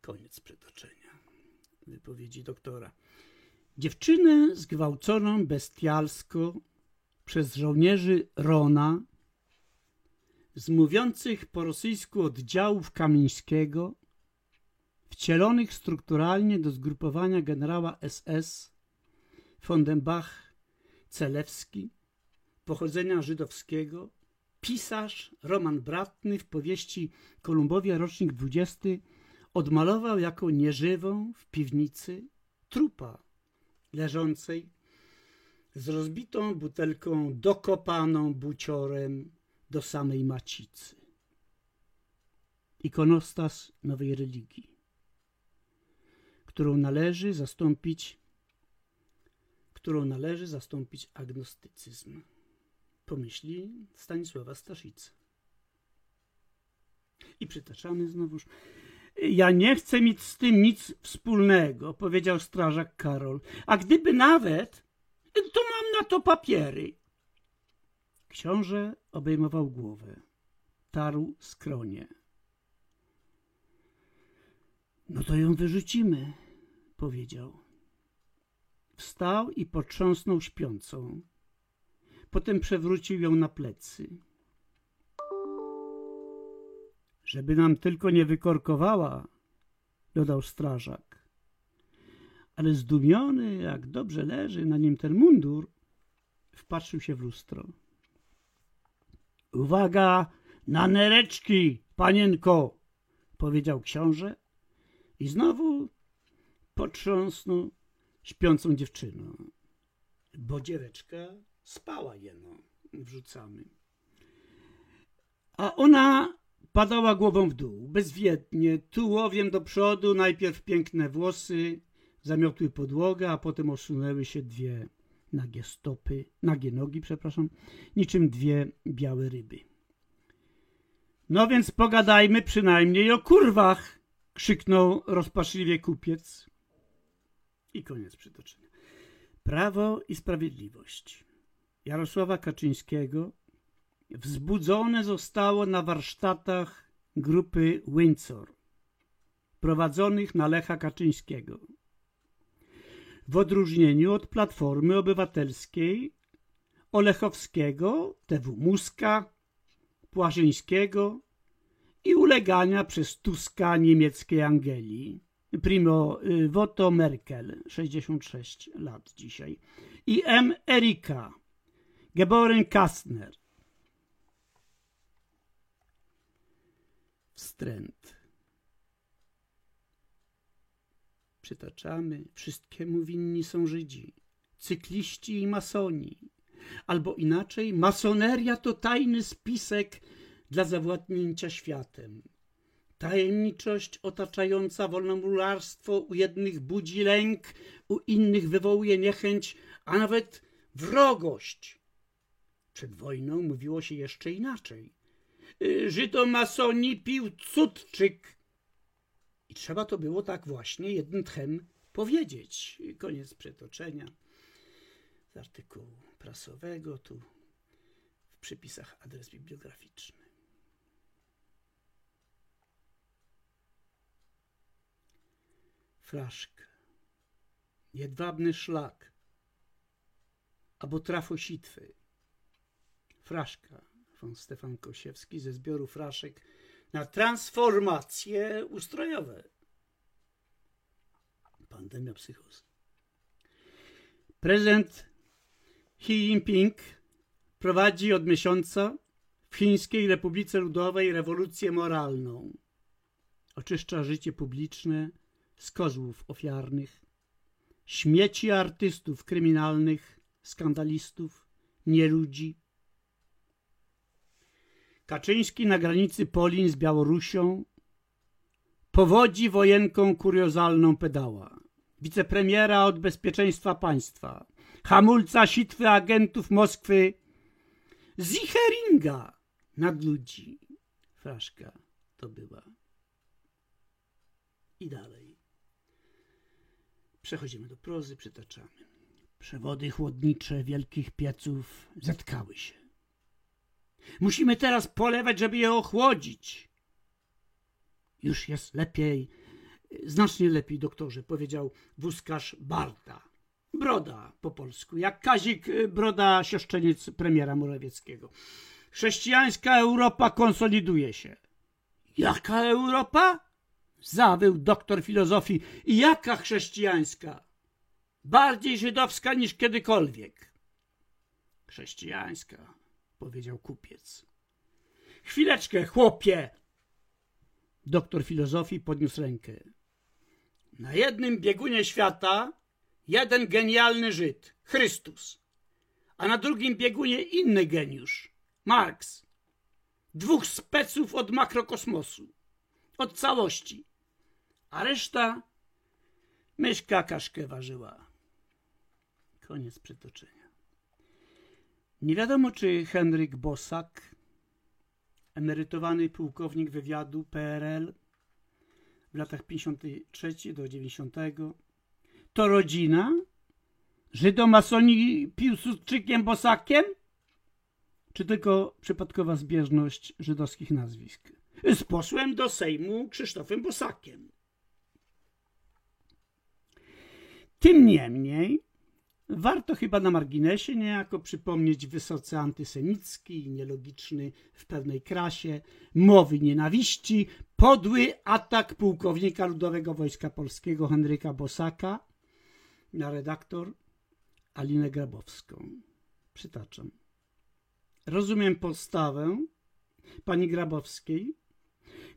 A: Koniec przytoczenia wypowiedzi doktora. Dziewczynę zgwałconą bestialsko przez żołnierzy Rona z mówiących po rosyjsku oddziałów Kamińskiego wcielonych strukturalnie do zgrupowania generała SS Fondenbach Celewski, pochodzenia żydowskiego, pisarz Roman Bratny w powieści Kolumbowie rocznik 20 odmalował jako nieżywą w piwnicy trupa leżącej z rozbitą butelką dokopaną buciorem do samej macicy. Ikonostas nowej religii, którą należy zastąpić którą należy zastąpić agnostycyzm. Pomyśli Stanisława Staszica. I przytaczamy znowuż. Ja nie chcę mieć z tym nic wspólnego, powiedział strażak Karol. A gdyby nawet, to mam na to papiery. Książę obejmował głowę. Tarł skronie. No to ją wyrzucimy, powiedział. Wstał i potrząsnął śpiącą. Potem przewrócił ją na plecy. Żeby nam tylko nie wykorkowała, dodał strażak. Ale zdumiony, jak dobrze leży na nim ten mundur, wpatrzył się w lustro. Uwaga na nereczki, panienko, powiedział książę i znowu potrząsnął śpiącą dziewczyną. Bo dzieweczka spała jeno, wrzucamy. A ona padała głową w dół, bezwiednie, tułowiem do przodu, najpierw piękne włosy zamiotły podłogę, a potem osunęły się dwie nagie stopy, nagie nogi, przepraszam, niczym dwie białe ryby. No więc pogadajmy przynajmniej o kurwach, krzyknął rozpaczliwie kupiec. I koniec przytoczenia. Prawo i Sprawiedliwość Jarosława Kaczyńskiego wzbudzone zostało na warsztatach grupy Windsor, prowadzonych na Lecha Kaczyńskiego. W odróżnieniu od Platformy Obywatelskiej, Olechowskiego, TW Muska, Płażyńskiego i ulegania przez Tuska niemieckiej Angelii Primo y, Voto Merkel, 66 lat dzisiaj. I M. Erika, geboren Kastner. Wstręt. Przytaczamy, wszystkiemu winni są Żydzi, cykliści i masoni. Albo inaczej, masoneria to tajny spisek dla zawładnięcia światem Tajemniczość otaczająca wolnomularstwo u jednych budzi lęk, u innych wywołuje niechęć, a nawet wrogość. Przed wojną mówiło się jeszcze inaczej. Y, Żydomasoni pił cudczyk. I trzeba to było tak właśnie jednym tchem powiedzieć. Koniec przetoczenia z artykułu prasowego, tu w przypisach adres bibliograficzny. flaszkę, jedwabny szlak albo trafositwy. Fraszka Stefan Kosiewski ze zbioru fraszek na transformacje ustrojowe. Pandemia psychozy. Prezydent Xi Jinping prowadzi od miesiąca w Chińskiej Republice Ludowej rewolucję moralną. Oczyszcza życie publiczne z kozłów ofiarnych, śmieci artystów kryminalnych, skandalistów, nieludzi. Kaczyński na granicy Polin z Białorusią powodzi wojenką kuriozalną pedała. Wicepremiera od bezpieczeństwa państwa, hamulca sitwy agentów Moskwy, Zicheringa nad ludzi. Fraszka to była. I dalej. Przechodzimy do prozy, przytaczamy. Przewody chłodnicze wielkich pieców zetkały się. Musimy teraz polewać, żeby je ochłodzić. Już jest lepiej, znacznie lepiej, doktorze, powiedział wózkarz Barta. Broda po polsku, jak Kazik Broda, siostrzeniec premiera Morawieckiego. Chrześcijańska Europa konsoliduje się. Jaka Europa? Zawył doktor filozofii. Jaka chrześcijańska? Bardziej żydowska niż kiedykolwiek. Chrześcijańska, powiedział kupiec. Chwileczkę, chłopie! Doktor filozofii podniósł rękę. Na jednym biegunie świata jeden genialny Żyd, Chrystus, a na drugim biegunie inny geniusz, Marx. Dwóch speców od makrokosmosu, od całości, a reszta myszka kaszkę ważyła. Koniec przytoczenia. Nie wiadomo, czy Henryk Bosak, emerytowany pułkownik wywiadu PRL w latach 53 do 90, to rodzina Żydomasoni Piłsudczykiem Bosakiem? Czy tylko przypadkowa zbieżność żydowskich nazwisk? Z posłem do Sejmu Krzysztofem Bosakiem. Tym niemniej warto chyba na marginesie niejako przypomnieć wysoce antysemicki i nielogiczny w pewnej krasie mowy nienawiści podły atak pułkownika Ludowego Wojska Polskiego Henryka Bosaka na redaktor Alinę Grabowską. Przytaczam. Rozumiem postawę pani Grabowskiej,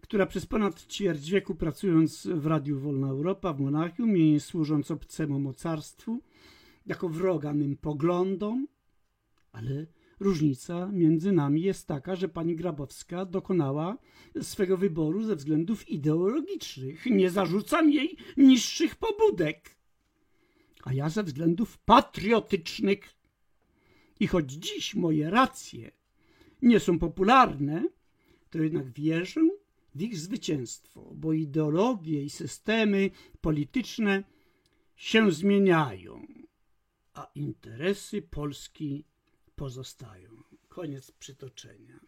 A: która przez ponad ćwierć wieku pracując w Radiu Wolna Europa w Monachium i służąc obcemu mocarstwu, jako wroga mym poglądom, ale różnica między nami jest taka, że pani Grabowska dokonała swego wyboru ze względów ideologicznych. Nie zarzucam jej niższych pobudek, a ja ze względów patriotycznych. I choć dziś moje racje nie są popularne, to jednak wierzę w ich zwycięstwo, bo ideologie i systemy polityczne się zmieniają, a interesy Polski pozostają. Koniec przytoczenia.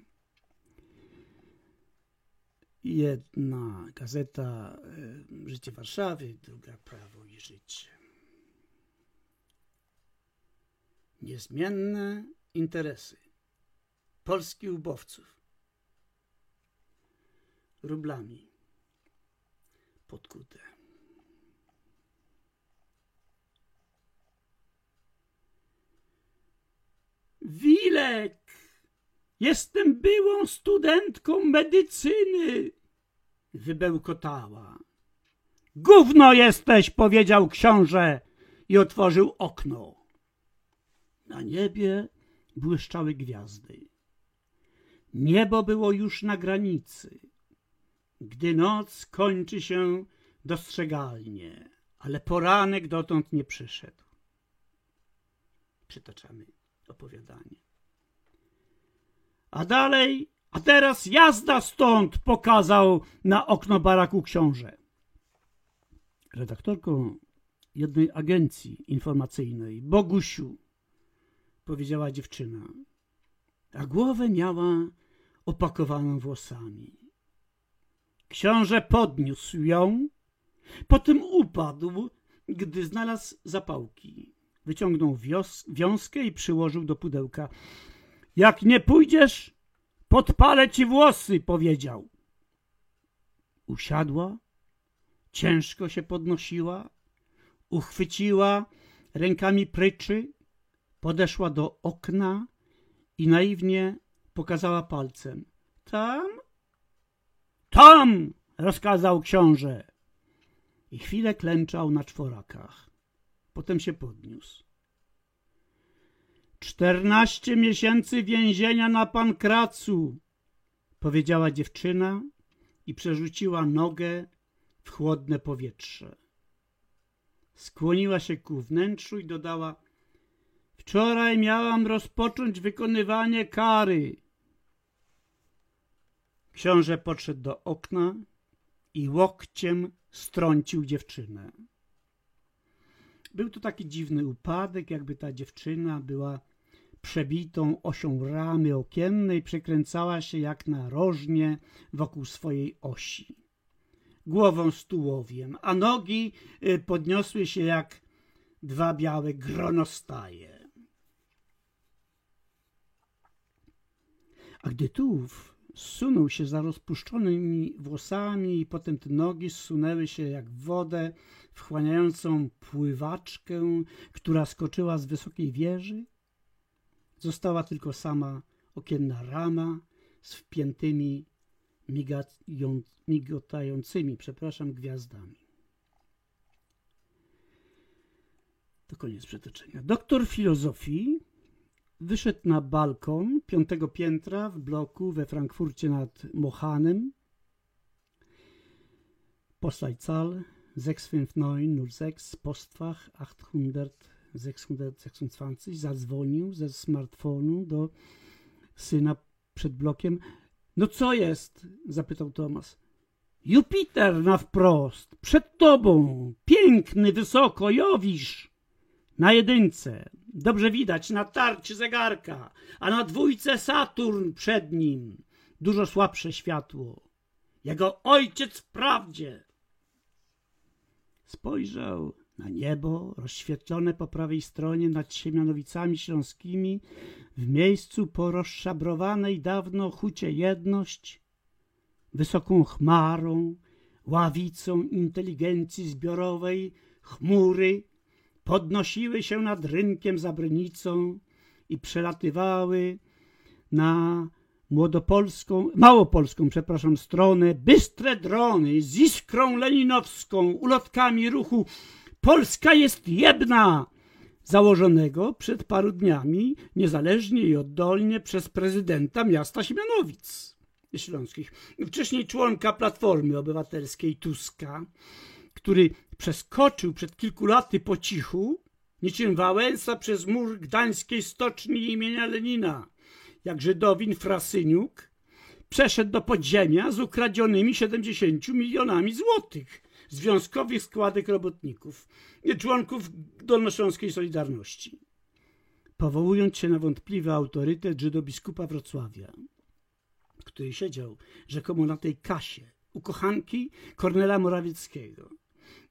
A: Jedna gazeta e, Życie Warszawy, druga Prawo i Życie. Niezmienne interesy Polski ubowców rublami podkute. Wilek! Jestem byłą studentką medycyny! Wybełkotała. Gówno jesteś, powiedział książę i otworzył okno. Na niebie błyszczały gwiazdy. Niebo było już na granicy. Gdy noc kończy się dostrzegalnie, ale poranek dotąd nie przyszedł. Przytaczamy opowiadanie. A dalej, a teraz jazda stąd, pokazał na okno baraku książę. Redaktorką jednej agencji informacyjnej, Bogusiu, powiedziała dziewczyna, a głowę miała opakowaną włosami. Książę podniósł ją, potem upadł, gdy znalazł zapałki. Wyciągnął wios, wiązkę i przyłożył do pudełka. Jak nie pójdziesz, podpalę ci włosy, powiedział. Usiadła, ciężko się podnosiła, uchwyciła rękami pryczy, podeszła do okna i naiwnie pokazała palcem. Tam? Tam! rozkazał książę. I chwilę klęczał na czworakach. Potem się podniósł. Czternaście miesięcy więzienia na pankracu, powiedziała dziewczyna i przerzuciła nogę w chłodne powietrze. Skłoniła się ku wnętrzu i dodała Wczoraj miałam rozpocząć wykonywanie kary. Książę podszedł do okna i łokciem strącił dziewczynę. Był to taki dziwny upadek, jakby ta dziewczyna była przebitą osią ramy okiennej, przekręcała się jak na rożnie wokół swojej osi. Głową z tułowiem, a nogi y, podniosły się jak dwa białe gronostaje. A gdy tułów Zsunął się za rozpuszczonymi włosami i potem te nogi zsunęły się jak wodę, wchłaniającą pływaczkę, która skoczyła z wysokiej wieży. Została tylko sama okienna rama z wpiętymi migotającymi, przepraszam, gwiazdami. To koniec przytoczenia. Doktor filozofii wyszedł na balkon piątego piętra w bloku we Frankfurcie nad Mohanem. Postleitzahl 65906 Postfach 826 zadzwonił ze smartfonu do syna przed blokiem. No co jest? zapytał Tomas. Jupiter na wprost, przed tobą, piękny, wysoko, Jowisz. Na jedynce, dobrze widać, na tarczy zegarka, a na dwójce Saturn przed nim. Dużo słabsze światło. Jego ojciec w prawdzie. Spojrzał na niebo, rozświetlone po prawej stronie nad Siemianowicami Śląskimi, w miejscu po rozszabrowanej dawno hucie jedność, wysoką chmarą, ławicą inteligencji zbiorowej, chmury podnosiły się nad rynkiem za Brynicą i przelatywały na młodopolską, małopolską, przepraszam, stronę, bystre drony z iskrą leninowską, ulotkami ruchu Polska jest jedna! Założonego przed paru dniami niezależnie i oddolnie przez prezydenta miasta Siemianowic Śląskich. Wcześniej członka Platformy Obywatelskiej Tuska, który przeskoczył przed kilku laty po cichu, niczym Wałęsa przez mur gdańskiej stoczni imienia Lenina, jak Żydowin Frasyniuk, przeszedł do podziemia z ukradzionymi 70 milionami złotych związkowych składek robotników, członków Dolnośląskiej Solidarności. Powołując się na wątpliwy autorytet żydobiskupa Wrocławia, który siedział rzekomo na tej kasie u kochanki Kornela Morawieckiego,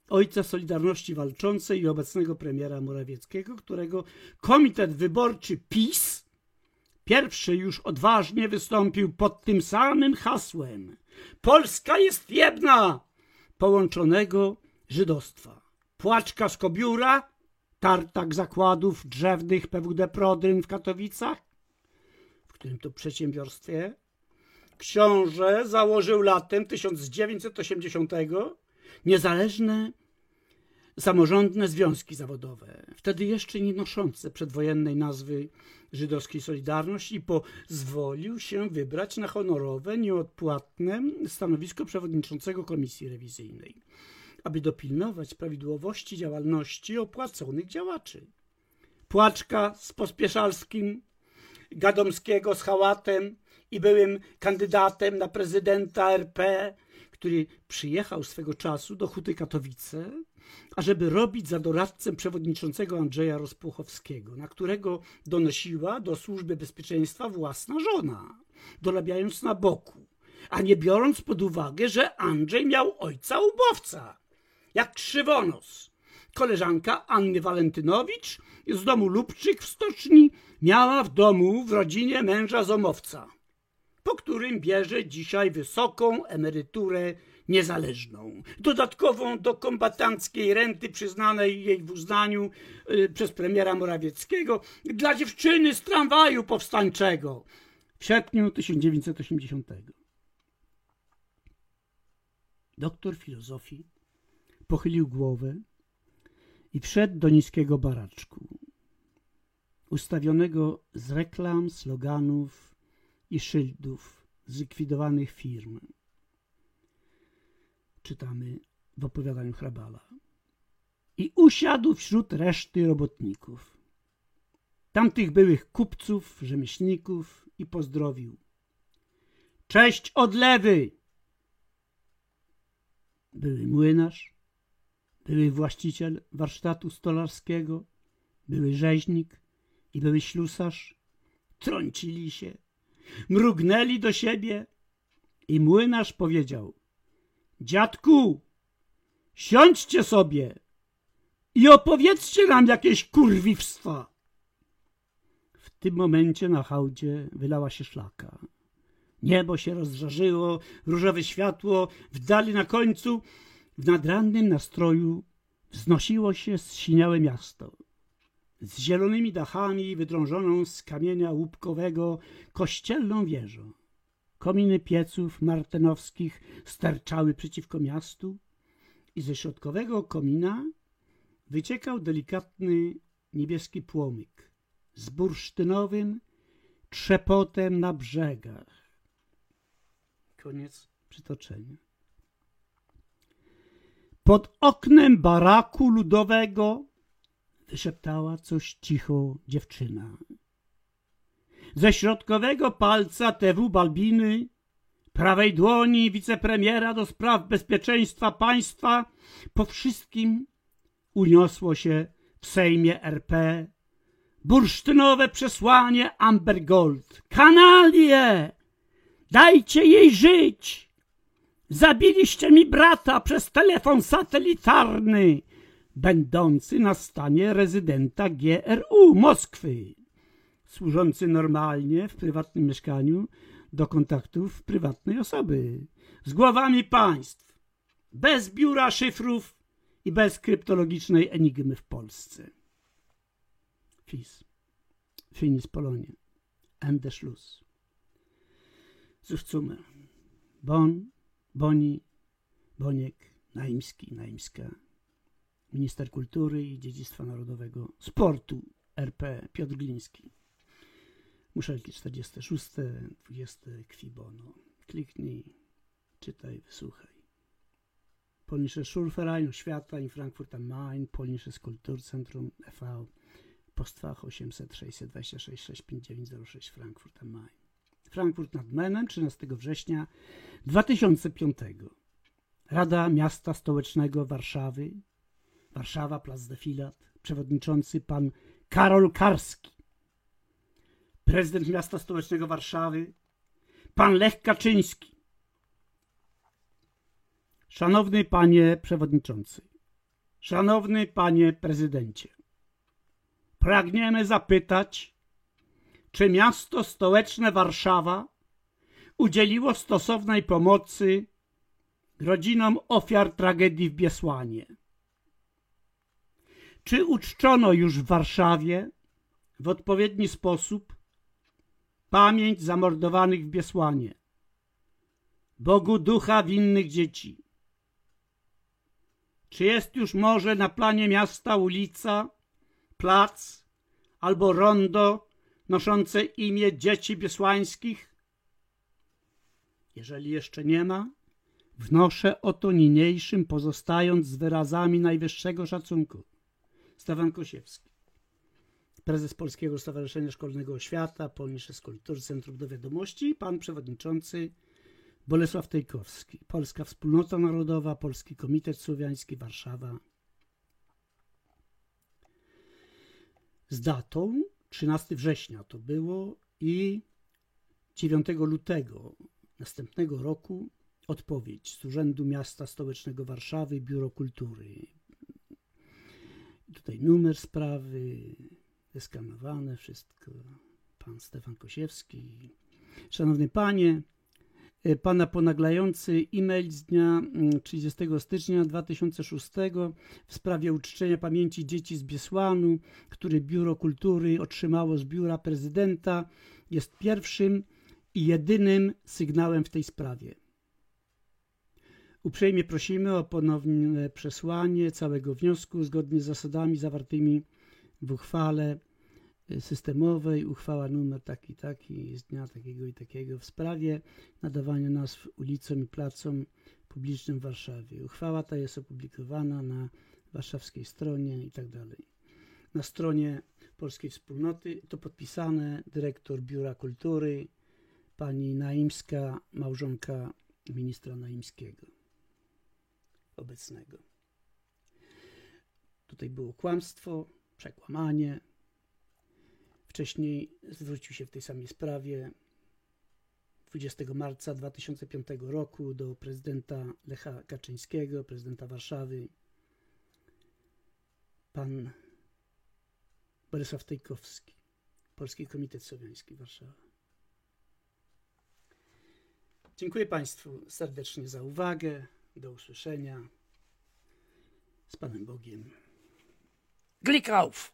A: ojca Solidarności Walczącej i obecnego premiera Morawieckiego, którego komitet wyborczy PiS pierwszy już odważnie wystąpił pod tym samym hasłem Polska jest jedna! połączonego żydostwa. Płaczka z Kobiura, tartak zakładów drzewnych PWD Prodryn w Katowicach, w którym to przedsiębiorstwie książę założył latem 1980 niezależne samorządne związki zawodowe, wtedy jeszcze nie noszące przedwojennej nazwy żydowskiej Solidarność i pozwolił się wybrać na honorowe, nieodpłatne stanowisko przewodniczącego komisji rewizyjnej, aby dopilnować prawidłowości działalności opłaconych działaczy. Płaczka z Pospieszalskim, Gadomskiego z Hałatem i byłym kandydatem na prezydenta RP, który przyjechał swego czasu do Huty Katowice, ażeby robić za doradcę przewodniczącego Andrzeja Rozpuchowskiego, na którego donosiła do służby bezpieczeństwa własna żona, dorabiając na boku, a nie biorąc pod uwagę, że Andrzej miał ojca ubowca, jak krzywonos. Koleżanka Anny Walentynowicz z domu Lubczyk w stoczni miała w domu w rodzinie męża zomowca, po którym bierze dzisiaj wysoką emeryturę niezależną, dodatkową do kombatanckiej renty przyznanej jej w uznaniu y, przez premiera Morawieckiego dla dziewczyny z tramwaju powstańczego w sierpniu 1980. Doktor filozofii pochylił głowę i wszedł do niskiego baraczku, ustawionego z reklam, sloganów i szyldów zlikwidowanych firm czytamy w opowiadaniu Hrabala. I usiadł wśród reszty robotników, tamtych byłych kupców, rzemieślników i pozdrowił. Cześć odlewy! Były młynarz, były właściciel warsztatu stolarskiego, były rzeźnik i były ślusarz. Trącili się, mrugnęli do siebie i młynarz powiedział Dziadku, siądźcie sobie i opowiedzcie nam jakieś kurwiwstwa. W tym momencie na hałdzie wylała się szlaka. Niebo się rozżarzyło, różowe światło, w dali na końcu, w nadrannym nastroju wznosiło się zsiniałe miasto. Z zielonymi dachami, wydrążoną z kamienia łupkowego kościelną wieżą. Kominy pieców martenowskich sterczały przeciwko miastu i ze środkowego komina wyciekał delikatny niebieski płomyk z bursztynowym trzepotem na brzegach. Koniec przytoczenia. Pod oknem baraku ludowego wyszeptała coś cicho dziewczyna. Ze środkowego palca TW Balbiny, prawej dłoni wicepremiera do spraw bezpieczeństwa państwa, po wszystkim uniosło się w Sejmie RP bursztynowe przesłanie Amber Gold. Kanalie! Dajcie jej żyć! Zabiliście mi brata przez telefon satelitarny, będący na stanie rezydenta GRU Moskwy, służący normalnie w prywatnym mieszkaniu do kontaktów prywatnej osoby, z głowami państw, bez biura szyfrów i bez kryptologicznej enigmy w Polsce. FIS. Finis Polonie. Ende Schluss. Zuchzume. Bon, Boni, Boniek, Naimski, Naimska. Minister Kultury i Dziedzictwa Narodowego, Sportu RP Piotr Gliński. Muszelki 46, 20 Kwibono. Kliknij, czytaj, wysłuchaj. Polnische Schulverein Świata in Frankfurt am Main, Polnisches Kulturzentrum e.V., Postfach 800 626 65906 Frankfurt am Main. Frankfurt nad Menem 13 września 2005. Rada Miasta Stołecznego Warszawy, Warszawa, Plac Defilat, przewodniczący pan Karol Karski. Prezydent Miasta Stołecznego Warszawy, pan Lech Kaczyński. Szanowny panie przewodniczący, szanowny panie prezydencie, pragniemy zapytać, czy miasto stołeczne Warszawa udzieliło stosownej pomocy rodzinom ofiar tragedii w Biesłanie? Czy uczczono już w Warszawie w odpowiedni sposób pamięć zamordowanych w Biesłanie, Bogu ducha winnych dzieci? Czy jest już może na planie miasta ulica, plac albo rondo noszące imię dzieci biesłańskich? Jeżeli jeszcze nie ma, wnoszę o to niniejszym, pozostając z wyrazami najwyższego szacunku. Stefan Kosiewski, prezes Polskiego Stowarzyszenia Szkolnego Oświata, Polnische Kultury Centrum do Wiadomości, pan przewodniczący Bolesław Tejkowski, Polska Wspólnota Narodowa, Polski Komitet Słowiański, Warszawa. Z datą 13 września to było i 9 lutego następnego roku odpowiedź z Urzędu Miasta Stołecznego Warszawy, Biuro Kultury. Tutaj numer sprawy, zeskanowane wszystko. Pan Stefan Kosiewski. Szanowny Panie, E, pana ponaglający e-mail z dnia 30 mm, stycznia 2006 w sprawie uczczenia pamięci dzieci z Biesłanu, który Biuro Kultury otrzymało z biura prezydenta, jest pierwszym i jedynym sygnałem w tej sprawie. Uprzejmie prosimy o ponowne przesłanie całego wniosku zgodnie z zasadami zawartymi w uchwale systemowej, uchwała numer taki, taki, z dnia takiego i takiego w sprawie nadawania nazw ulicom i placom publicznym w Warszawie. Uchwała ta jest opublikowana na warszawskiej stronie i tak. Na stronie Polskiej Wspólnoty to podpisane dyrektor Biura Kultury, pani Naimska, małżonka ministra Naimskiego obecnego. Tutaj było kłamstwo, przekłamanie, Wcześniej zwrócił się w tej samej sprawie 20 marca 2005 roku do prezydenta Lecha Kaczyńskiego, prezydenta Warszawy, pan Bolesław Tejkowski, Polski Komitet Słowiański Warszawa. Dziękuję Państwu serdecznie za uwagę. Do usłyszenia. Z Panem Bogiem.
B: Glikauf!